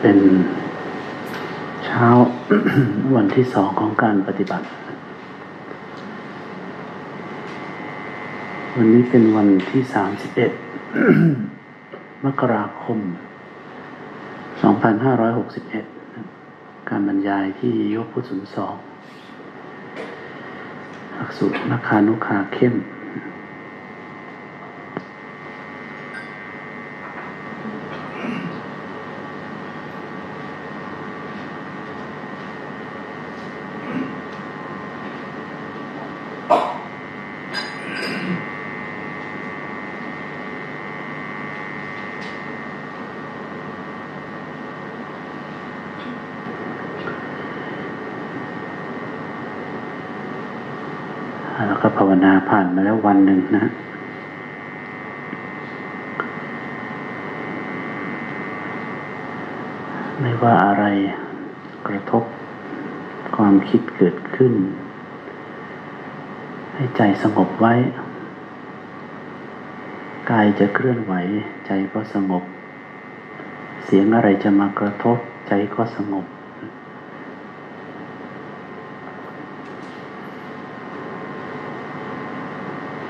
เป็นเช้าวันที่สองของการปฏิบัติ วันนี้เป็นวันที่สามสิบเอ็ดมกราคมสองพันห้าร้อยหกสิบเอ็ดการบรรยายที่ยกพุทธสุนสองหลักสูตรนักคานุคาเข้มผ่านมาแล้ววัน หนึ่งนะ ไม่ว่าอะไรกระทบความคิดเกิดขึ้น ให้ใจสงบไว้ กายจะเคลื่อนไหว ใจก็สงบ เสียงอะไรจะมากระทบ ใจก็สงบ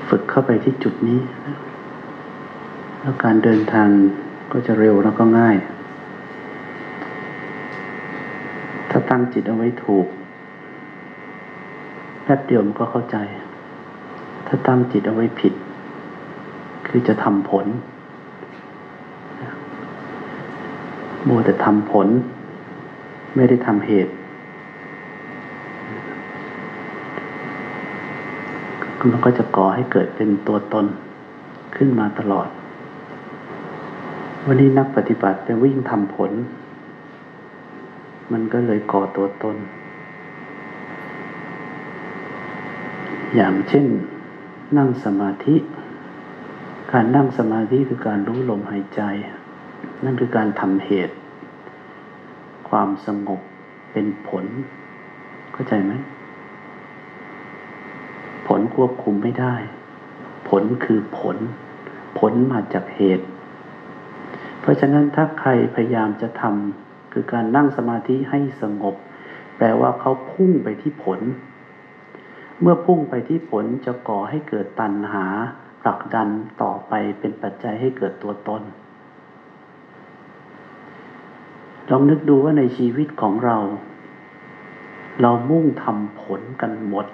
ฝึกเข้าไปที่จุดนี้ แล้วการเดินทางก็จะเร็วแล้วก็ง่าย ถ้าตั้งจิตเอาไว้ถูกแป๊บเดียวมันก็เข้าใจ ถ้าตั้งจิตเอาไว้ผิด คือจะทำผลมัวแต่ทำผล ไม่ได้ทำเหตุ มันก็จะก่อให้เกิดเป็นตัวตนขึ้นมาตลอด วันนี้นักปฏิบัติไปวิ่งทำผล มันก็เลยก่อตัวตน อย่างเช่น นั่งสมาธิ การนั่งสมาธิคือการรู้ลมหายใจ นั่นคือการทำเหตุ ความสงบเป็นผล เข้าใจไหม ลควบคุมไม่ได้ ผลคือผล ผลมาจากเหตุ เพราะฉะนั้นถ้าใครพยายามจะทำคือการนั่งสมาธิให้สงบ แปลว่าเขาพุ่งไปที่ผล เมื่อพุ่งไปที่ผลจะก่อให้เกิดตัณหาผลักดันต่อไปเป็นปัจจัยให้เกิดตัวตนลองนึกดูว่าในชีวิตของเรา เรามุ่งทำผลกันหมด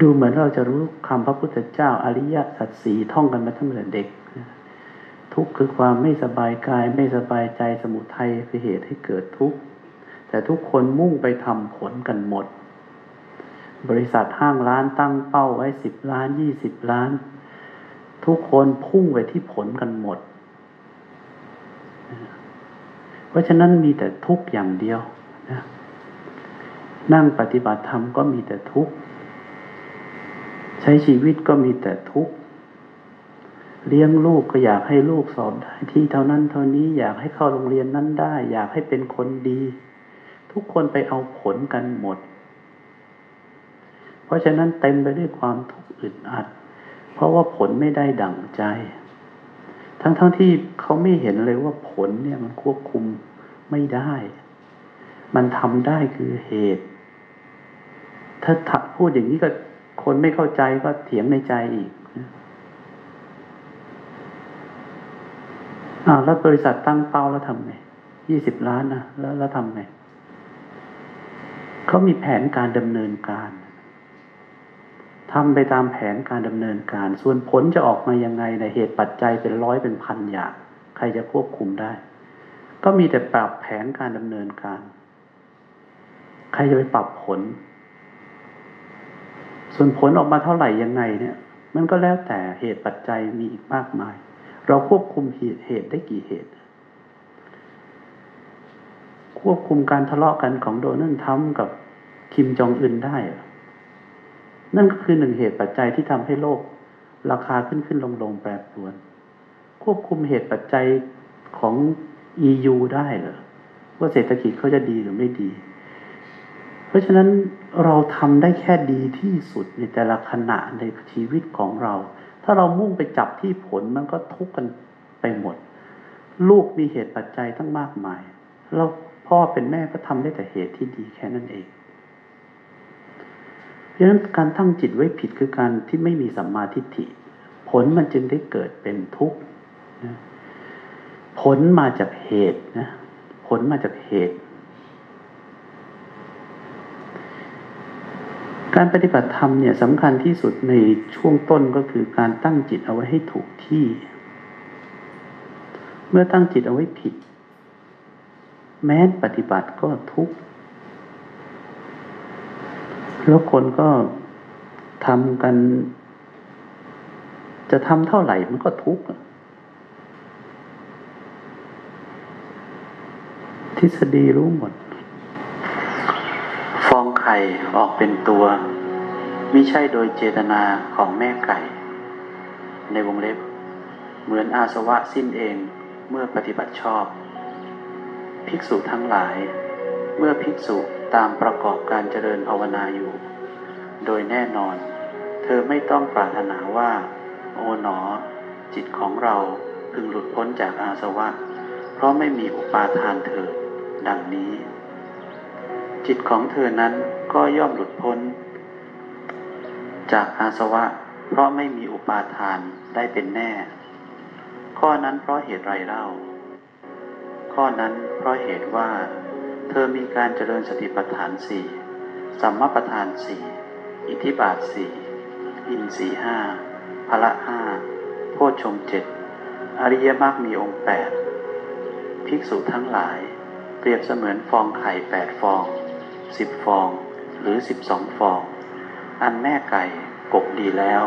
ดูเหมือนเราจะรู้คำพระพุทธเจ้าอริยสัจสีท่องกันมาตั้งแต่เด็ก ทุกข์คือความไม่สบายกายไม่สบายใจสมุทัยคือเหตุให้เกิดทุกข์แต่ทุกคนมุ่งไปทำผลกันหมด บริษัทห้างร้านตั้งเป้าไว้สิบล้านยี่สิบล้าน ทุกคนพุ่งไปที่ผลกันหมด เพราะฉะนั้นมีแต่ทุกข์อย่างเดียว นั่งปฏิบัติธรรมก็มีแต่ทุกข์ ใช้ชีวิตก็มีแต่ทุกข์ เลี้ยงลูกก็อยากให้ลูกสอบได้ที่เท่านั้นเท่านี้อยากให้เข้าโรงเรียนนั้นได้ อยากให้เป็นคนดี ทุกคนไปเอาผลกันหมด เพราะฉะนั้นเต็มไปด้วยความทุกข์อึดอัด เพราะว่าผลไม่ได้ดั่งใจ ทั้งๆทที่เขาไม่เห็นเลยว่าผลเนี่ยมันควบคุมไม่ได้ มันทำได้คือเหตุ ถ้าถพูดอย่างนี้ก็คนไม่เข้าใจก็เถียงในใจอีกอ้าวแล้วบริษัทตั้งเป้าแล้วทำไงยี่สิบล้านนะแล้วแล้วทำไงเขามีแผนการดำเนินการทำไปตามแผนการดำเนินการ ส่วนผลจะออกมายังไงในเหตุปัจจัยเป็นร้อยเป็นพันอย่าง ใครจะควบคุมได้ ก็มีแต่ปรับแผนการดำเนินการ ใครจะไปปรับผล ส่วนผลออกมาเท่าไหร่ยังไงเนี่ย มันก็แล้วแต่เหตุปัจจัยมีอีกมากมาย เราควบคุมเหตุเหตุได้กี่เหตุ ควบคุมการทะเลาะกันของโดนัลด์ทรัมป์กับคิมจองอึนได้ นั่นก็คือหนึ่งเหตุปัจจัยที่ทำให้โลก ราคาขึ้นขึ้นลงลงแปรปรวน ควบคุมเหตุปัจจัยของ EU ได้เหรอว่าเศรษฐกิจเขาจะดีหรือไม่ดี เพราะฉะนั้นเราทำได้แค่ดีที่สุดในแต่ละขณะในชีวิตของเรา ถ้าเรามุ่งไปจับที่ผลมันก็ทุกข์กันไปหมด ลูกมีเหตุปัจจัยทั้งมากมาย เราพ่อเป็นแม่ก็ทำได้แต่เหตุที่ดีแค่นั้นเองเพราะฉะนั้นการตั้งจิตไว้ผิดคือการที่ไม่มีสัมมาทิฏฐิ ผลมันจึงได้เกิดเป็นทุกข์นะผลมาจากเหตุนะผลมาจากเหตุ การปฏิบัติธรรมเนี่ยสำคัญที่สุดในช่วงต้นก็คือการตั้งจิตเอาไว้ให้ถูกที่ เมื่อตั้งจิตเอาไว้ผิด แม้ปฏิบัติก็ทุกข์แล้วคนก็ทำกัน จะทำเท่าไหร่มันก็ทุกข์ทฤษฎีรู้หมด ไข่ออกเป็นตัวไม่ใช่โดยเจตนาของแม่ไก่ ในวงเล็บ เหมือนอาสวะสิ้นเองเมื่อปฏิบัติชอบ ภิกษุทั้งหลาย เมื่อภิกษุตามประกอบการเจริญภาวนาอยู่ โดยแน่นอน เธอไม่ต้องปรารถนาว่า โอ๋หนอ จิตของเราพึงหลุดพ้นจากอาสวะ เพราะไม่มีอุปาทานเถิดดังนี้ จิตของเธอนั้น ก็ย่อมหลุดพ้น จากอาสวะ เพราะไม่มีอุปาทานได้เป็นแน่ ข้อนั้นเพราะเหตุไรเล่า ข้อนั้นเพราะเหตุว่า เธอมีการเจริญสติปัฏฐานสี่สัมมาปัฏฐานสี่อิทธิบาทสี่อินสี่ห้าพละห้าโพชฌงเจ็ดอริยมรรคมีองค์แปดภิกษุทั้งหลาย เปรียบเสมือนฟองไข่แปดฟองสิบฟอง หรือสิบสองฟอง อันแม่ไก่กบดีแล้ว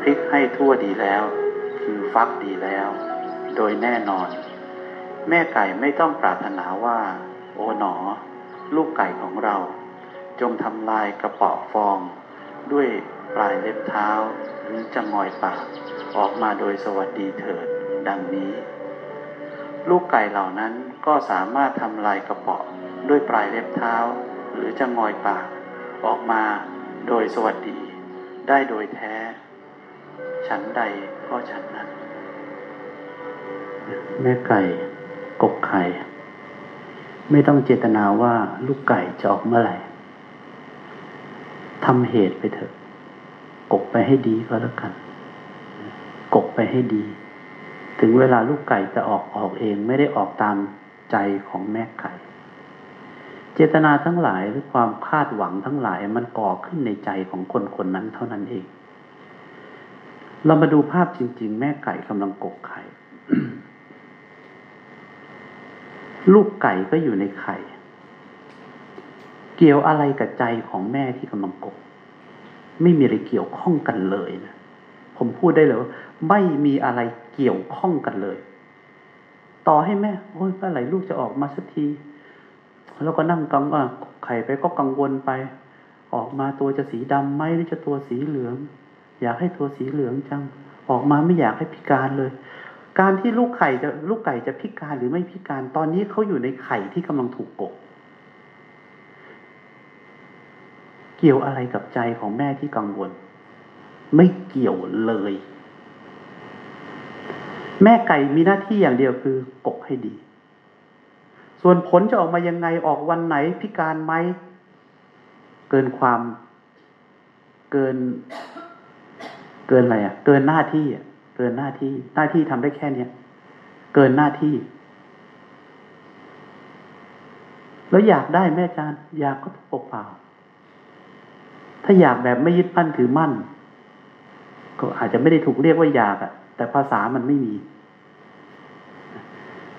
พลิกให้ทั่วดีแล้ว คือฟักดีแล้ว โดยแน่นอน แม่ไก่ไม่ต้องปรารถนาว่า โอ๋หนอ ลูกไก่ของเรา จงทำลายกระป๋อฟอง ด้วยปลายเล็บเท้า หรือจะงอยปาก ออกมาโดยสวัสดีเถิด ดังนี้ ลูกไก่เหล่านั้นก็สามารถทำลายกระป๋อด้วยปลายเล็บเท้า หรือจะงอยปาก ออกมาโดยสวัสดีได้โดยแท้ ฉันใดก็ฉันนั้น แม่ไก่กกไข่ไม่ต้องเจตนาว่าลูกไก่จะออกเมื่อไหร่ทำเหตุไปเถอะ กกไปให้ดีก็แล้วกัน กกไปให้ดี ถึงเวลาลูกไก่จะออกออกเองไม่ได้ออกตามใจของแม่ไก่ เจตนาทั้งหลายหรือความคาดหวังทั้งหลายมันก่อขึ้นในใจของคนคนนั้นเท่านั้นเอง เรามาดูภาพจริง ๆ แม่ไก่กำลังกกไข่ลูกไก่ก็อยู่ในไข่ เกี่ยวอะไรกับใจของแม่ที่กำลังกก ไม่มีอะไรเกี่ยวข้องกันเลยนะผมพูดได้เลยว่าไม่มีอะไรเกี่ยวข้องกันเลย ต่อให้แม่ โอ้ยเมื่อไหร่ลูกจะออกมาสักที แล้วก็นั่งกังว่าไข่ไปก็กังวลไป ออกมาตัวจะสีดำไหมหรือจะตัวสีเหลือง อยากให้ตัวสีเหลืองจัง ออกมาไม่อยากให้พิการเลย การที่ลูกไข่จะลูกไก่จะพิการหรือไม่พิการ ตอนนี้เขาอยู่ในไข่ที่กำลังถูกกกเกี่ยวอะไรกับใจของแม่ที่กังวล ไม่เกี่ยวเลย แม่ไก่มีหน้าที่อย่างเดียวคือกกให้ดี ส่วนผลจะออกมายังไงออกวันไหนพิการไหม เกินความ เกิน เกินอะไรอะ เกินหน้าที่อะ เกินหน้าที่ หน้าที่ทำได้แค่เนี้ยเกินหน้าที่ แล้วอยากได้แม่จานอยากก็ถูกเปล่า ถ้าอยากแบบไม่ยึดมั่นถือมั่น ก็อาจจะไม่ได้ถูกเรียกว่าอยากอะ แต่ภาษามันไม่มี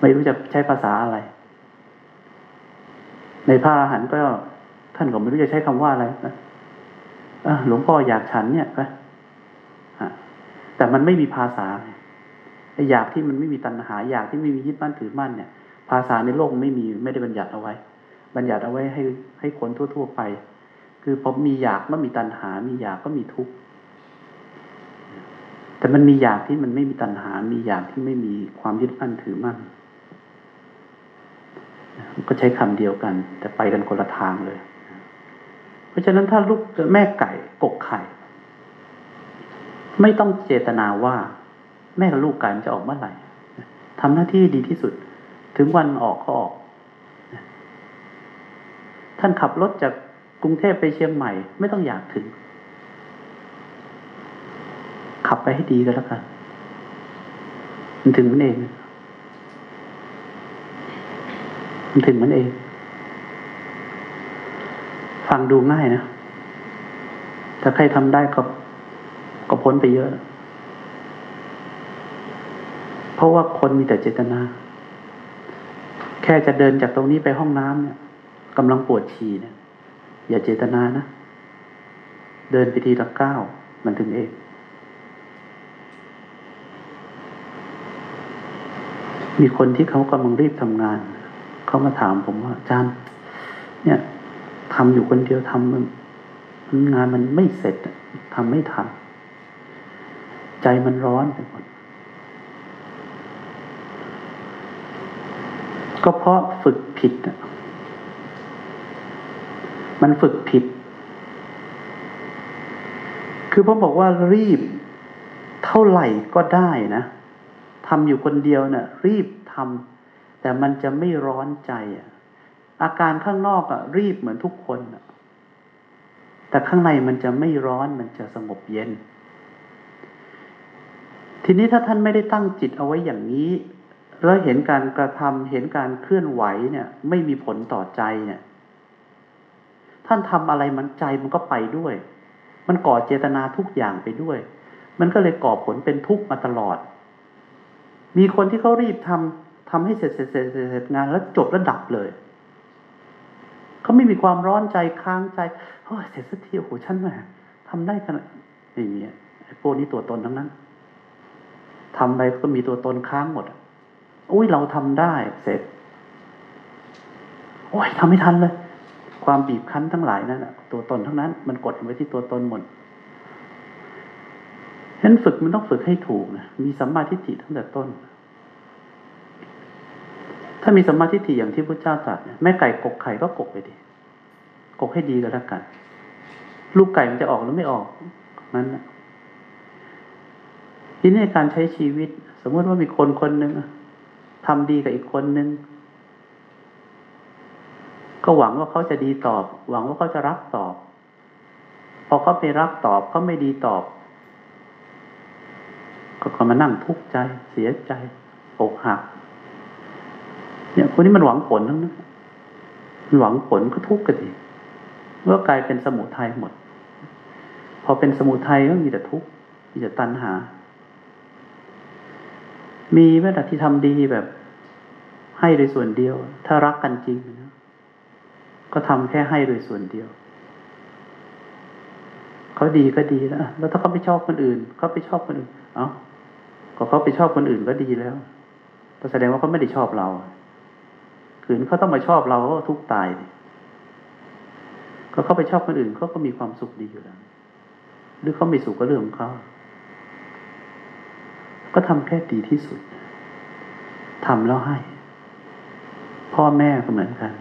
ไม่รู้จะใช้ภาษาอะไร ในพระอรหันต์ก็ท่านก็ไม่รู้จะใช้คำว่าอะไรนะหลวงพ่ออยากฉันเนี่ยนะแต่มันไม่มีภาษาไอ้อยากที่มันไม่มีตัณหา อยากที่ไม่มียึดมั่นถือมั่นเนี่ย ภาษาในโลกไม่มีไม่ได้บัญญัติเอาไว้ บัญญัติเอาไว้ให้ให้คนทั่ว ๆ ไป คือผมมีอยากก็มีตัณหา มีอยากก็มีทุกข์แต่มันมีอยากที่มันไม่มีตัณหา มีอยากที่ไม่มีความยึดมั่นถือมั่น ก็ใช้คำเดียวกัน แต่ไปกันคนละทางเลย เพราะฉะนั้นถ้าลูกแม่ไก่กกไข่ ไม่ต้องเจตนาว่า แม่กับลูกไก่มันจะออกเมื่อไหร่ทำหน้าที่ดีที่สุด ถึงวันออกก็ออก ท่านขับรถจากกรุงเทพไปเชียงใหม่ ไม่ต้องอยากถึง ขับไปให้ดีก็แล้วกันมันถึงมันเอง มันถึงมันเอง ฟังดูง่ายนะถ้าใครทำได้ก็ก็พ้นไปเยอะ เพราะว่าคนมีแต่เจตนา แค่จะเดินจากตรงนี้ไปห้องน้ำเนี่ยกำลังปวดฉี่เนี่ย อย่าเจตนานะ เดินไปทีละก้าวมันถึงเองมีคนที่เขากำลังรีบทำงาน เขามาถามผมว่าอาจารย์เนี่ยทำอยู่คนเดียวทำมันงานมันไม่เสร็จทำไม่ทันใจมันร้อนไปหมดก็เพราะฝึกผิดมันฝึกผิด คือผมบอกว่ารีบเท่าไหร่ก็ได้นะทำอยู่คนเดียวนะ่ะ รีบทำ แต่มันจะไม่ร้อนใจอาการข้างนอกอะรีบเหมือนทุกคนแต่ข้างในมันจะไม่ร้อนมันจะสงบเย็น ทีนี้ถ้าท่านไม่ได้ตั้งจิตเอาไว้อย่างนี้ แล้วเห็นการกระทำเห็นการเคลื่อนไหวเนี่ย ไม่มีผลต่อใจเนี่ย ท่านทำอะไรมันใจมันก็ไปด้วย มันก่อเจตนาทุกอย่างไปด้วย มันก็เลยก่อผลเป็นทุกข์มาตลอด มีคนที่เขารีบทำ ทำให้เสร็จเสร็จเสร็จเสร็จงานแล้วจบแล้วดับเลยเขาไม่มีความร้อนใจค้างใจโอ้เสร็จสักทีโอ้โหฉันแหมทำได้ขนาดอย่างเงี้ยไอ้พวกนี้ตัวตนทั้งนั้นทำไปก็มีตัวตนค้างหมดอุ้ยเราทำได้เสร็จ โอ้ยทำไม่ทันเลย ความบีบคั้นทั้งหลายนั่นแหะตัวตนทั้งนั้น มันกดไว้ที่ตัวตนหมดฉะนั้นฝึกมันต้องฝึกให้ถูกนะมีสัมมาทิฏฐิตั้งแต่ต้น ถ้ามีสัมมาทิฏฐิอย่างที่พระเจ้าตรัสแม่ไก่กกไข่ก็กกไปดีกกให้ดีก็แล้วกัน ลูกไก่มันจะออกหรือไม่ออกนั้นนะทีนี้การใช้ชีวิต สมมติว่ามีคนคนหนึ่งทำดีกับอีกคนหนึ่งก็หวังว่าเขาจะดีตอบ หวังว่าเขาจะรักตอบ พอเขาไปรักตอบเขาไม่ดีตอบ ก็มานั่งทุกข์ใจ เสียใจอกหัก เนี่ยคนนี้มันหวังผลทั้งนั้นมันหวังผลก็ทุกข์กันดีเมื่อกลายเป็นสมุทัยหมด พอเป็นสมุทัยก็มีแต่ทุกข์มีแต่ตัณหา มีแม้แต่ที่ทำดีแบบ ให้โดยส่วนเดียว ถ้ารักกันจริงนะก็ทำแค่ให้โดยส่วนเดียวเขาดีก็ดีแล้วแล้วถ้าเขาไปชอบคนอื่นเขาไปชอบคนอื่น เอา้าก็เขาไปชอบคนอื่นก็ดีแล้วแต่แสดงว่าเขาไม่ได้ชอบเรา ขืนเขาต้องมาชอบเราก็ทุกตายก็เข้าไปชอบคนอื่นเขาก็มีความสุขดีอยู่แล้วหรือเขาไม่สุขก็เรื่องของเขาก็ทำแค่ดีที่สุดทำแล้วให้ พ่อแม่ก็เหมือนกัน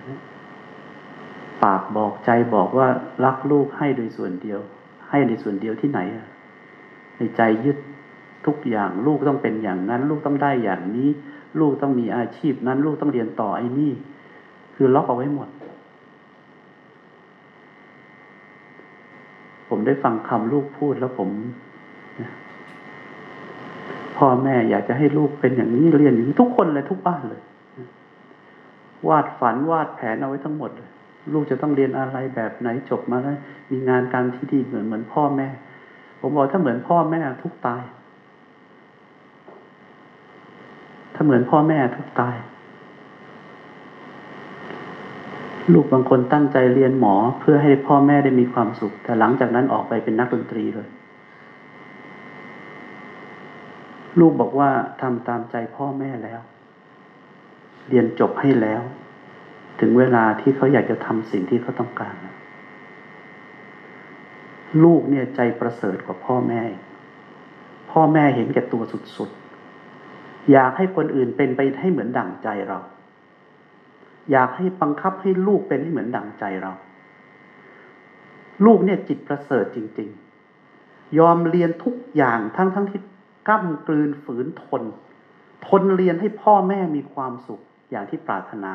ปากบอกใจบอกว่ารักลูกให้โดยส่วนเดียว ให้ในส่วนเดียวที่ไหนอะในใจยึด ทุกอย่าง ลูกต้องเป็นอย่างนั้น ลูกต้องได้อย่างนี้ ลูกต้องมีอาชีพนั้น ลูกต้องเรียนต่อไอ้นี่ คือล็อกเอาไว้หมด ผมได้ฟังคำลูกพูดแล้วผมพ่อแม่อยากจะให้ลูกเป็นอย่างนี้เรียนอย่างนี้ทุกคนเลยทุกบ้านเลย วาดฝันวาดแผนเอาไว้ทั้งหมดเลยลูกจะต้องเรียนอะไรแบบไหนจบมาแล้วมีงานการที่ดีเหมือนเหมือนพ่อแม่ ผมบอกถ้าเหมือนพ่อแม่ทุกตาย ถ้าเหมือนพ่อแม่ทุกตาย ลูกบางคนตั้งใจเรียนหมอเพื่อให้พ่อแม่ได้มีความสุข แต่หลังจากนั้นออกไปเป็นนักดนตรีเลย ลูกบอกว่าทำตามใจพ่อแม่แล้ว เรียนจบให้แล้ว ถึงเวลาที่เขาอยากจะทำสิ่งที่เขาต้องการ ลูกเนี่ยใจประเสริฐกว่าพ่อแม่ พ่อแม่เห็นแก่ตัวสุดๆ อยากให้คนอื่นเป็นไปให้เหมือนดั่งใจเรา อยากให้บังคับให้ลูกเป็นให้เหมือนดั่งใจเรา ลูกเนี่ยจิตประเสริฐจริง ๆ ยอมเรียนทุกอย่างทั้งทั้งที่ก้ากลืนฝืนทน ทนเรียนให้พ่อแม่มีความสุขอย่างที่ปรารถนา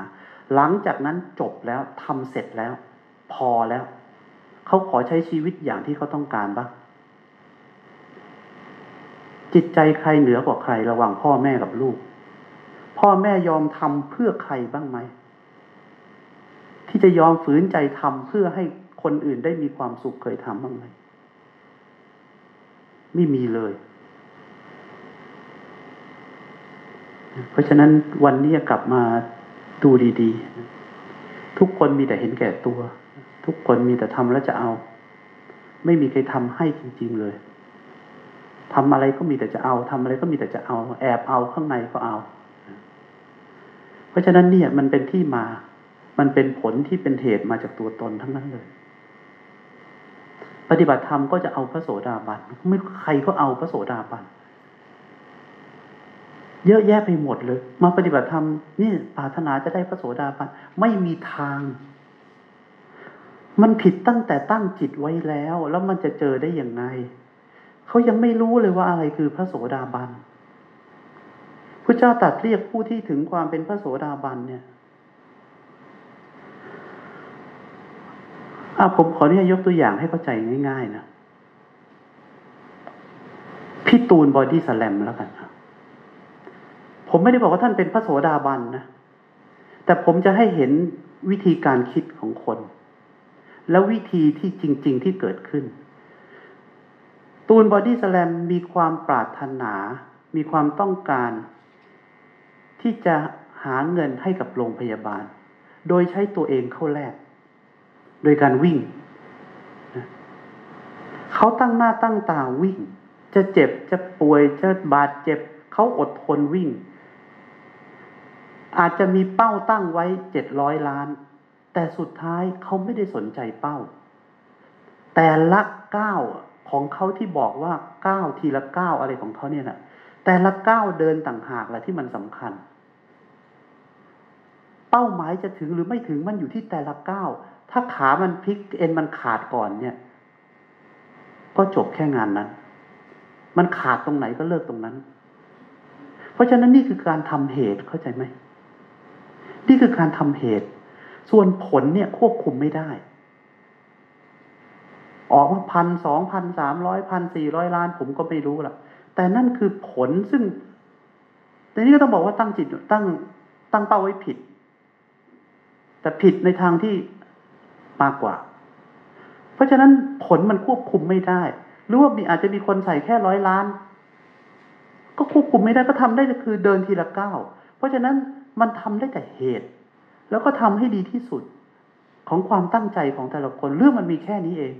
หลังจากนั้นจบแล้วทำเสร็จแล้ว พอแล้ว เขาขอใช้ชีวิตอย่างที่เขาต้องการบ้าง จิตใจใครเหนือกว่าใครระหว่างพ่อแม่กับลูก พ่อแม่ยอมทำเพื่อใครบ้างไหม ที่จะยอมฝืนใจทำเพื่อให้คนอื่นได้มีความสุขเคยทำบ้างไหม ไม่มีเลย เพราะฉะนั้นวันนี้กลับมาดูดีๆ ทุกคนมีแต่เห็นแก่ตัว ทุกคนมีแต่ทำแล้วจะเอา ไม่มีใครทำให้จริง ๆ เลย ทำอะไรก็มีแต่จะเอาทำอะไรก็มีแต่จะเอา แอบเอาข้างในก็เอา เพราะฉะนั้นเนี่ย มันเป็นที่มา มันเป็นผลที่เป็นเหตุมาจากตัวตนทั้งนั้นเลย ปฏิบัติธรรมก็จะเอาพระโสดาบันไม่ใครก็เอาพระโสดาบันเยอะแยะไปหมดเลย มาปฏิบัติธรรมนี่ปรารถนาจะได้พระโสดาบันไม่มีทาง มันผิดตั้งแต่ตั้งจิตไว้แล้ว แล้วมันจะเจอได้อยังไง เขายังไม่รู้เลยว่าอะไรคือพระโสดาบันพระเจ้าตรัสเรียกผู้ที่ถึงความเป็นพระโสดาบันเนี่ยอาผมขออนุญาตยกตัวอย่างให้เข้าใจง่าย ๆ นะพี่ตูนบอดี้สแลมแล้วกันผมไม่ได้บอกว่าท่านเป็นพระโสดาบันนะ แต่ผมจะให้เห็นวิธีการคิดของคน แล้ววิธีที่จริง ๆ ที่เกิดขึ้น ตูนบอดี้สแลมมีความปรารถนา มีความต้องการ ที่จะหาเงินให้กับโรงพยาบาล โดยใช้ตัวเองเข้าแลกโดยการวิ่ง เขาตั้งหน้าตั้งตาวิ่ง จะเจ็บจะป่วยจะบาดเจ็บ เขาอดทนวิ่ง อาจจะมีเป้าตั้งไว้เจ็ดร้อยล้าน แต่สุดท้ายเขาไม่ได้สนใจเป้า แต่ละก้าว ของเขาที่บอกว่าก้าวทีละก้าวอะไรของเขาเนี่ยนะแต่ละก้าวเดินต่างหากแหละที่มันสำคัญ เป้าหมายจะถึงหรือไม่ถึงมันอยู่ที่แต่ละก้าวถ้าขามันพลิกเอ็นมันขาดก่อนเนี่ย ก็จบแค่งานนั้น มันขาดตรงไหนก็เลิกตรงนั้น เพราะฉะนั้นนี่คือการทำเหตุเข้าใจไหมนี่คือการทำเหตุ ส่วนผลเนี่ยควบคุมไม่ได้ ออกมาพันสองพันสามร้อยพันสี่ร้อยล้าน ผมก็ไม่รู้ละแต่นั่นคือผลซึ่งแต่นี้ก็ต้องบอกว่าตั้งจิตตั้งตั้งเป้าไว้ผิด แต่ผิดในทางที่มากกว่า เพราะฉะนั้นผลมันควบคุมไม่ได้ หรือว่ามีอาจจะมีคนใส่แค่ร้อยล้าน ก็ควบคุมไม่ได้ก็ทำได้คือเดินทีละก้าวเพราะฉะนั้นมันทำได้แต่เหตุ แล้วก็ทำให้ดีที่สุดของความตั้งใจของแต่ละคนเรื่องมันมีแค่นี้เอง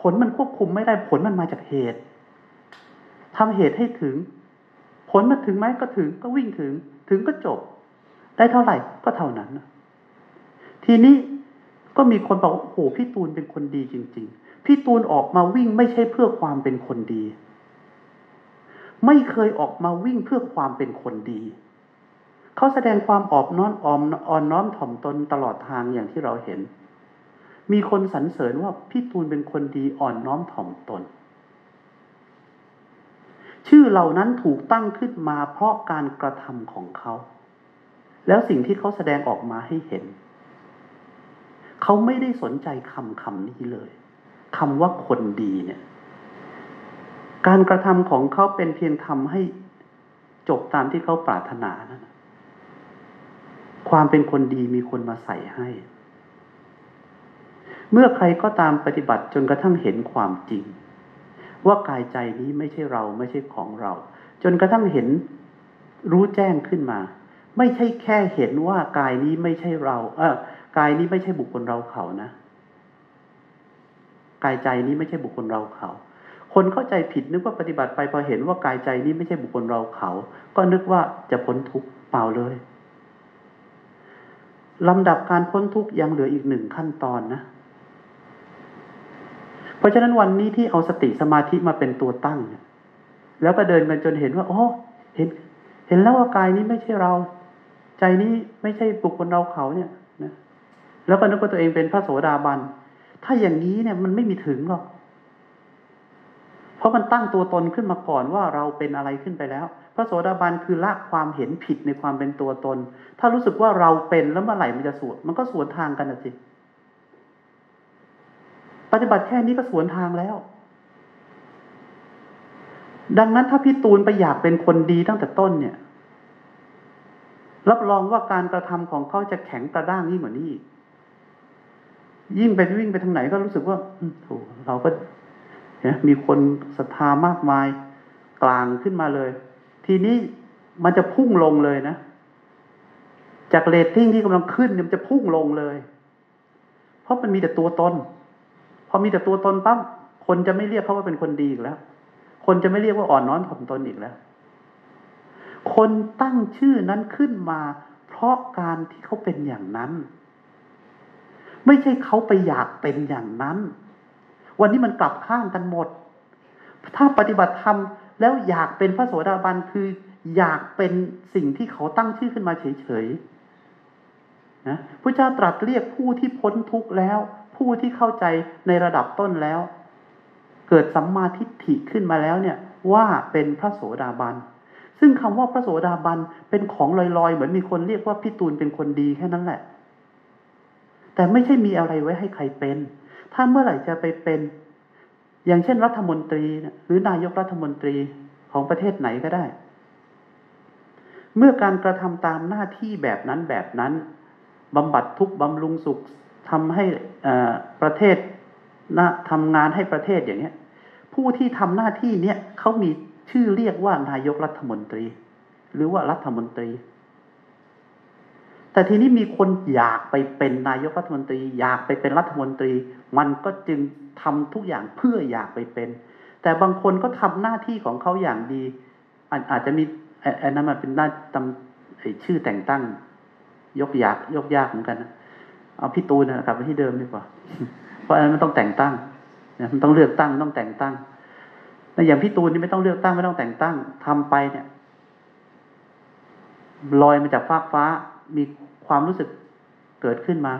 ผลมันควบคุมไม่ได้ผลมันมาจากเหตุทำเหตุให้ถึง ผลมันถึงไหมก็ถึงก็วิ่งถึง ถึงก็จบ ได้เท่าไหร่ก็เท่านั้น ทีนี้ก็มีคนบอกโอ้โหพี่ตูนเป็นคนดีจริง ๆ พี่ตูนออกมาวิ่งไม่ใช่เพื่อความเป็นคนดี ไม่เคยออกมาวิ่งเพื่อความเป็นคนดีเขาแสดงความออบน้อมอ่อนน้อมถ่อมตนตลอดทางอย่างที่เราเห็น มีคนสรรเสริญว่าพี่ตูนเป็นคนดีอ่อนน้อมถ่อมตน ชื่อเหล่านั้นถูกตั้งขึ้นมาเพราะการกระทำของเขา แล้วสิ่งที่เขาแสดงออกมาให้เห็น เขาไม่ได้สนใจคำคำนี้เลยคำว่าคนดีเนี่ย การกระทำของเขาเป็นเพียงทำให้จบตามที่เขาปรารถนานั่นความเป็นคนดีมีคนมาใส่ให้ มื่อใครก็ตามปฏิบัติจนกระทั่งเห็นความจริง ว่ากายใจนี้ไม่ใช่เราไม่ใช่ของเรา จนกระทั่งเห็นรู้แจ้งขึ้นมา ไม่ใช่แค่เห็นว่ากายนี้ไม่ใช่เรา เออกายนี้ไม่ใช่บุคคลเราเขานะกายใจนี้ไม่ใช่บุคคลเราเขา คนเข้าใจผิดนึกว่าปฏิบัติไปพอเห็นว่ากายใจนี้ไม่ใช่บุคคลเราเขา ก็นึกว่าจะพ้นทุกข์เปล่าเลยลำดับการพ้นทุกข์ยังเหลืออีกหนึ่งขั้นตอนนะ เพราะฉะนั้นวันนี้ที่เอาสติสมาธิมาเป็นตัวตั้ง แล้วก็เดินกันจนเห็นว่าโอ้เห็น เห็นแล้วว่ากายนี้ไม่ใช่เรา ใจนี้ไม่ใช่บุคคลเราเขาเนี่ยนะแล้วก็นึกว่าตัวเองเป็นพระโสดาบัน ถ้าอย่างนี้เนี่ยมันไม่มีถึงหรอก เพราะมันตั้งตัวตนขึ้นมาก่อนว่าเราเป็นอะไรขึ้นไปแล้ว พระโสดาบันคือละความเห็นผิดในความเป็นตัวตน ถ้ารู้สึกว่าเราเป็นแล้วเมื่อไหร่มันจะสวนมันก็สวนทางกันนะสิ ฏิบัติแค่นี้ก็สวนทางแล้ว ดังนั้นถ้าพี่ตูนไปอยากเป็นคนดีตั้งแต่ต้นเนี่ย รับรองว่าการกระทำของเขาจะแข็งกระด้างยิ่งกว่านี้ ยิ่งไปวิ่งไปทางไหนก็รู้สึกว่าโอ้เราก็เนี่ยมีคนศรัทธามากมายกลางขึ้นมาเลย ทีนี้มันจะพุ่งลงเลยนะ จากเรตติ้งที่กำลังขึ้นมันจะพุ่งลงเลย เพราะมันมีแต่ตัวตน พอมีแต่ตัวตนปั๊บคนจะไม่เรียกเขาว่าเป็นคนดีอีกแล้ว คนจะไม่เรียกว่าอ่อนน้อมถ่อมตนอีกแล้ว คนตั้งชื่อนั้นขึ้นมา เพราะการที่เขาเป็นอย่างนั้น ไม่ใช่เขาไปอยากเป็นอย่างนั้น วันนี้มันกลับข้างกันหมด ถ้าปฏิบัติธรรมแล้วอยากเป็นพระโสดาบันคืออยากเป็นสิ่งที่เขาตั้งชื่อขึ้นมาเฉยๆนะพระเจ้าตรัสเรียกผู้ที่พ้นทุกข์แล้ว ผู้ที่เข้าใจในระดับต้นแล้ว เกิดสัมมาทิฏฐิขึ้นมาแล้วเนี่ยว่าเป็นพระโสดาบัน ซึ่งคำว่าพระโสดาบันเป็นของลอยๆ เหมือนมีคนเรียกว่าพี่ตูนเป็นคนดีแค่นั้นแหละ แต่ไม่ใช่มีอะไรไว้ให้ใครเป็น ถ้าเมื่อไหร่จะไปเป็น อย่างเช่นรัฐมนตรี หรือนายกรัฐมนตรีของประเทศไหนก็ได้ เมื่อการกระทำตามหน้าที่แบบนั้นแบบนั้นบำบัดทุกบำรุงสุข ทำให้ประเทศนะทำงานให้ประเทศอย่างเนี้ย ผู้ที่ทำหน้าที่เนี้ยเขามีชื่อเรียกว่านายกรัฐมนตรี หรือว่ารัฐมนตรี แต่ทีนี้มีคนอยากไปเป็นนายกรัฐมนตรี อยากไปเป็นรัฐมนตรี มันก็จึงทำทุกอย่างเพื่ออยากไปเป็น แต่บางคนก็ทำหน้าที่ของเขาอย่างดี อาจจะมีอ้นั้นมันเป็นหน้าตำชื่อแต่งตั้ง ยกยากยกยากเหมือนกันนะ เอาพี่ตูนนะครับไปที่เดิมดีกว่า เพราะอันนั้นมันต้องแต่งตั้งนะมันต้องเลือกตั้งต้องแต่งตั้งแต่อย่างพี่ตูนนี่ไม่ต้องเลือกตั้งไม่ต้องแต่งตั้งทำไปเนี่ยลอยมาจากฟ้าฟ้ามีความรู้สึกเกิดขึ้นมา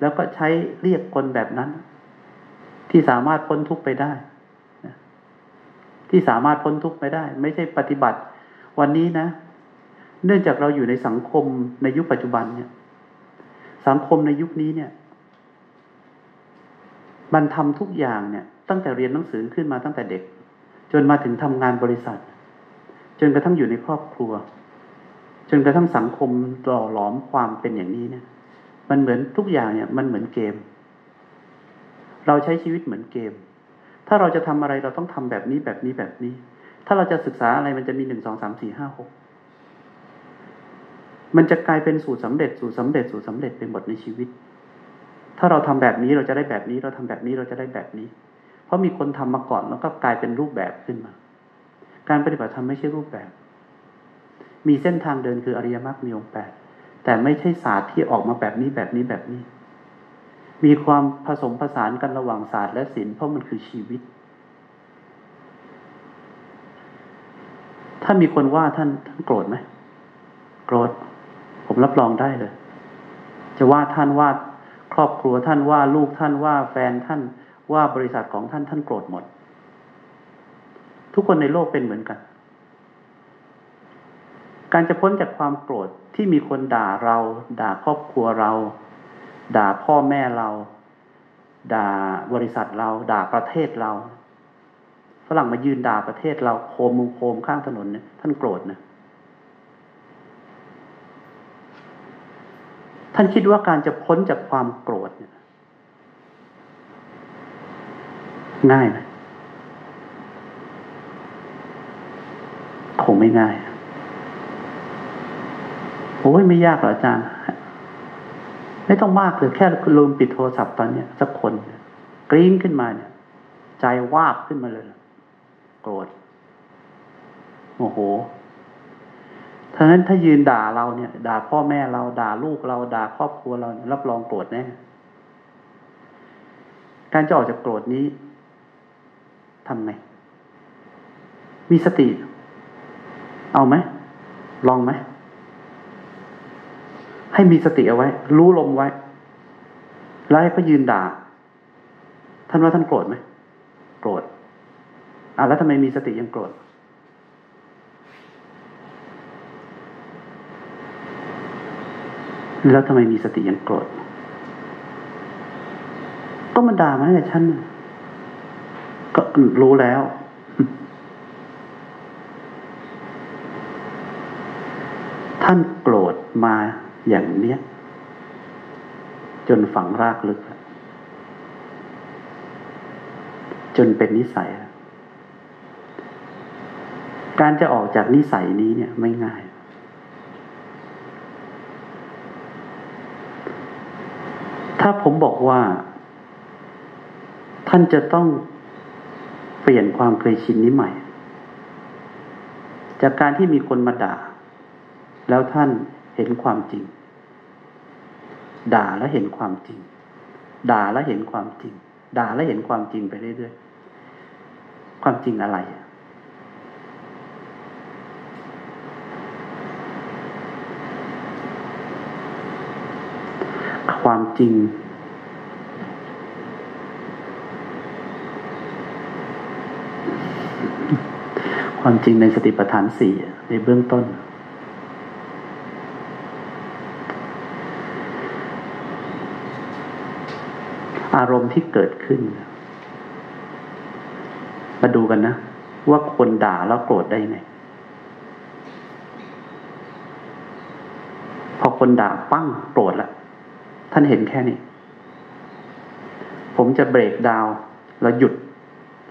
แล้วก็ใช้เรียกคนแบบนั้น ที่สามารถพ้นทุกข์ไปได้ที่สามารถพ้นทุกข์ไปได้ ไม่ใช่ปฏิบัติ วันนี้นะ เนื่องจากเราอยู่ในสังคมในยุคปัจจุบันเนี่ย สังคมในยุคนี้เนี่ย มันทำทุกอย่างเนี่ย ตั้งแต่เรียนหนังสือขึ้นมาตั้งแต่เด็ก จนมาถึงทำงานบริษัท จนกระทั่งอยู่ในครอบครัว จนกระทั่งสังคมหล่อหลอมความเป็นอย่างนี้เนี่ย มันเหมือนทุกอย่างเนี่ย มันเหมือนเกม เราใช้ชีวิตเหมือนเกม ถ้าเราจะทำอะไรเราต้องทำแบบนี้แบบนี้แบบนี้ ถ้าเราจะศึกษาอะไรมันจะมีหนึ่งสองสามสี่ห้าหก มันจะกลายเป็นสูตรสาเร็จสูตรสาเร็จสูตรสาเร็จเป็นหมดในชีวิต ถ้าเราทำแบบนี้เราจะได้แบบนี้ เราทำแบบนี้เราจะได้แบบนี้ เพราะมีคนทำมาก่อนแล้วก็กลายเป็นรูปแบบขึ้นมา การปฏิบัติธรรมไม่ใช่รูปแบบ มีเส้นทางเดินคืออริยมรรคมีองค์แปดแต่ไม่ใช่ศาสตร์ที่ออกมาแบบนี้แบบนี้แบบนี้ มีความผสมผสานกันระหว่างศาสตร์และศิลป์เพราะมันคือชีวิต ถ้ามีคนว่าท่านท่านโกรธไหมโกรธ ผมรับรองได้เลย จะว่าท่านว่าครอบครัวท่านว่าลูกท่านว่าแฟนท่านว่าบริษัทของท่านท่านโกรธหมด ทุกคนในโลกเป็นเหมือนกัน การจะพ้นจากความโกรธที่มีคนด่าเรา ด่าครอบครัวเรา ด่าพ่อแม่เรา ด่าบริษัทเรา ด่าประเทศเราฝรั่งมายืนด่าประเทศเราโคมมุงโคมข้างถนนเนี่ยท่านโกรธนะ ท่านคิดว่าการจะพ้นจากความโกรธง่ายไหมคงไม่ง่ายโอ้ยไม่ยากหรออาจารย์ ไม่ต้องมากเลยแค่ลืมปิดโทรศัพท์ตอนเนี้ยสักคน กริ้งขึ้นมาเนี่ย ใจวาบขึ้นมาเลย โกรธโมโห ทั้งนั้นถ้ายืนด่าเราเนี่ย ด่าพ่อแม่เราด่าลูกเรา ด่าครอบครัวเราเนี่ยรับรองโกรธแน่การจะออกจากโกรธนี้ทำไงมีสติ เอาไหมลองไหมให้มีสติเอาไว้ รู้ลมไว้ แล้วให้เขายืนด่า ท่านว่าท่านโกรธไหมโกรธอะแล้วทำไมมีสติยังโกรธ แล้วทำไมมีสติยังโกรธก็มันด่ามาแต่ฉันก็รู้แล้ว ท่านโกรธมาอย่างเนี้ย จนฝังรากลึก จนเป็นนิสัย การจะออกจากนิสัยนี้เนี่ยไม่ง่าย ถ้าผมบอกว่า ท่านจะต้องเปลี่ยนความเคยชินนี้ใหม่ จากการที่มีคนมาด่า แล้วท่านเห็นความจริง ด่าแล้วเห็นความจริง ด่าแล้วเห็นความจริง ด่าแล้วเห็นความจริงไปเรื่อยๆ ความจริงอะไร ความจริง ความจริงในสติปัฏฐานสี่ในเบื้องต้น อารมณ์ที่เกิดขึ้น มาดูกันนะ ว่าคนด่าแล้วโกรธได้ไงพอคนด่าปั้งโกรธละ ท่านเห็นแค่นี้ ผมจะเบรกดาวแล้วหยุด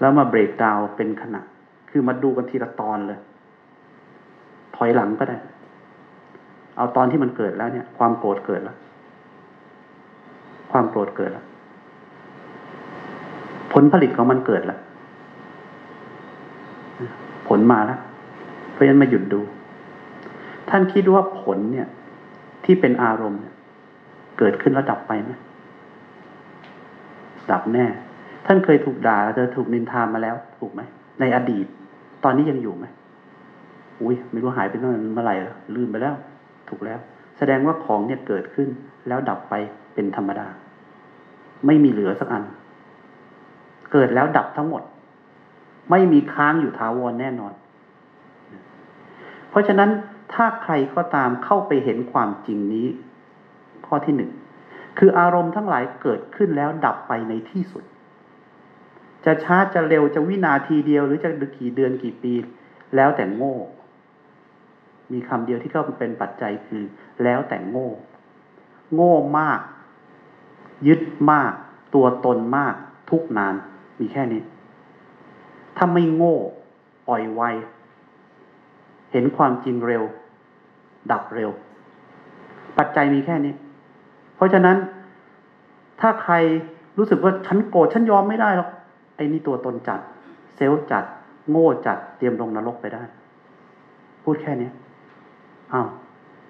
แล้วมาเบรกดาวเป็นขณะ คือมาดูกันทีละตอนเลย ถอยหลังก็ได้ เอาตอนที่มันเกิดแล้วเนี่ย ความโกรธเกิดแล้ว ความโกรธเกิดแล้ว ผลผลิตของมันเกิดแล้ว ผลมาแล้ว เพราะฉะนั้นมาหยุดดู ท่านคิดว่าผลเนี่ย ที่เป็นอารมณ์ เกิดขึ้นแล้วดับไปไหมดับแน่ ท่านเคยถูกด่าเจอถูกนินทามาแล้ว ถูกไหม ในอดีต ตอนนี้ยังอยู่ไหมอุ้ยไม่รู้หายไปตั้งเมื่อไหร่ลืมไปแล้ว ถูกแล้ว แสดงว่าของเนี่ยเกิดขึ้น แล้วดับไปเป็นธรรมดา ไม่มีเหลือสักอัน เกิดแล้วดับทั้งหมด ไม่มีค้างอยู่ถาวรแน่นอน เพราะฉะนั้นถ้าใครก็ตามเข้าไปเห็นความจริงนี้ ข้อที่หนึ่งคืออารมณ์ทั้งหลายเกิดขึ้นแล้วดับไปในที่สุด จะช้าจะเร็วจะวินาทีเดียวหรือจะกี่เดือนกี่ปี แล้วแต่โง่ มีคำเดียวที่เข้าเป็นปัจจัยคือ แล้วแต่โง่ โง่มาก ยึดมาก ตัวตนมาก ทุกนาน มีแค่นี้ ถ้าไม่โง่ ปล่อยไว เห็นความจริงเร็ว ดับเร็ว ปัจจัยมีแค่นี้ ราะฉะนั้น ถ้าใครรู้สึกว่าฉันโกรธฉันยอมไม่ได้หรอกไอ้นี่ตัวตนจัด เซลล์จัด โง่จัด เตรียมลงนรกไปได้ พูดแค่นี้อ้าว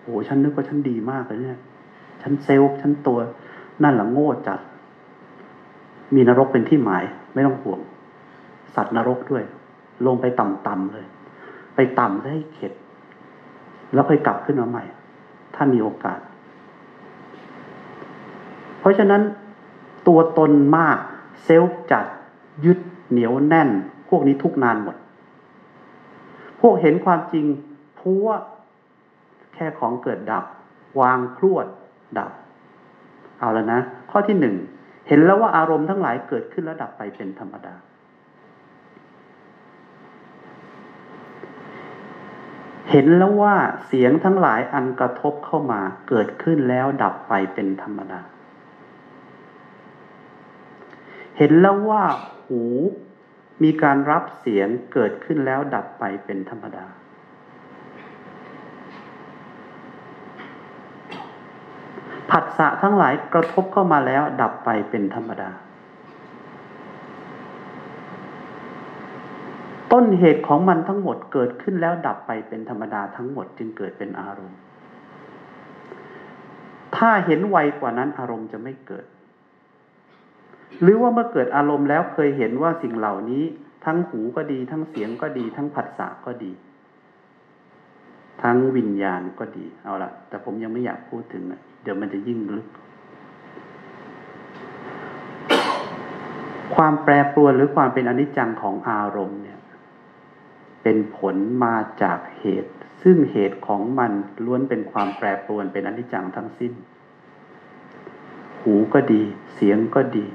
โหฉันนึกว่าฉันดีมากเลยเนี่ย ฉันเซลล์ฉันตัว นั่นแหละโง่จัด มีนรกเป็นที่หมาย ไม่ต้องห่วง สัตว์นรกด้วย ลงไปต่ำๆเลย ไปต่ำได้เข็ด แล้วค่อยกลับขึ้นมาใหม่ ถ้ามีโอกาส เพราะฉะนั้นตัวตนมากเซลล์จัดยึดเหนียวแน่น พวกนี้ทุกนานหมด พวกเห็นความจริงพัวแค่ของเกิดดับ วางพรวดดับ เอาแล้วนะ ข้อที่หนึ่งเห็นแล้วว่าอารมณ์ทั้งหลายเกิดขึ้นแล้วดับไปเป็นธรรมดา เห็นแล้วว่าเสียงทั้งหลายอันกระทบเข้ามาเกิดขึ้นแล้วดับไปเป็นธรรมดา เห็นแล้วว่าหูมีการรับเสียงเกิดขึ้นแล้วดับไปเป็นธรรมดา ผัสสะทั้งหลายกระทบเข้ามาแล้วดับไปเป็นธรรมดา ต้นเหตุของมันทั้งหมดเกิดขึ้นแล้วดับไปเป็นธรรมดาทั้งหมดจึงเกิดเป็นอารมณ์ ถ้าเห็นไวกว่านั้นอารมณ์จะไม่เกิด หรือว่าเมื่อเกิดอารมณ์แล้วเคยเห็นว่าสิ่งเหล่านี้ ทั้งหูก็ดี ทั้งเสียงก็ดี ทั้งผัสสะก็ดี ทั้งวิญญาณก็ดี เอาละแต่ผมยังไม่อยากพูดถึงเดี๋ยวมันจะยิ่งลึก ความแปรปรวนหรือความเป็นอนิจจังของอารมณ์เนี่ย เป็นผลมาจากเหตุ ซึ่งเหตุของมันล้วนเป็นความแปรปรวนเป็นอนิจจังทั้งสิ้น หูก็ดี เสียงก็ดี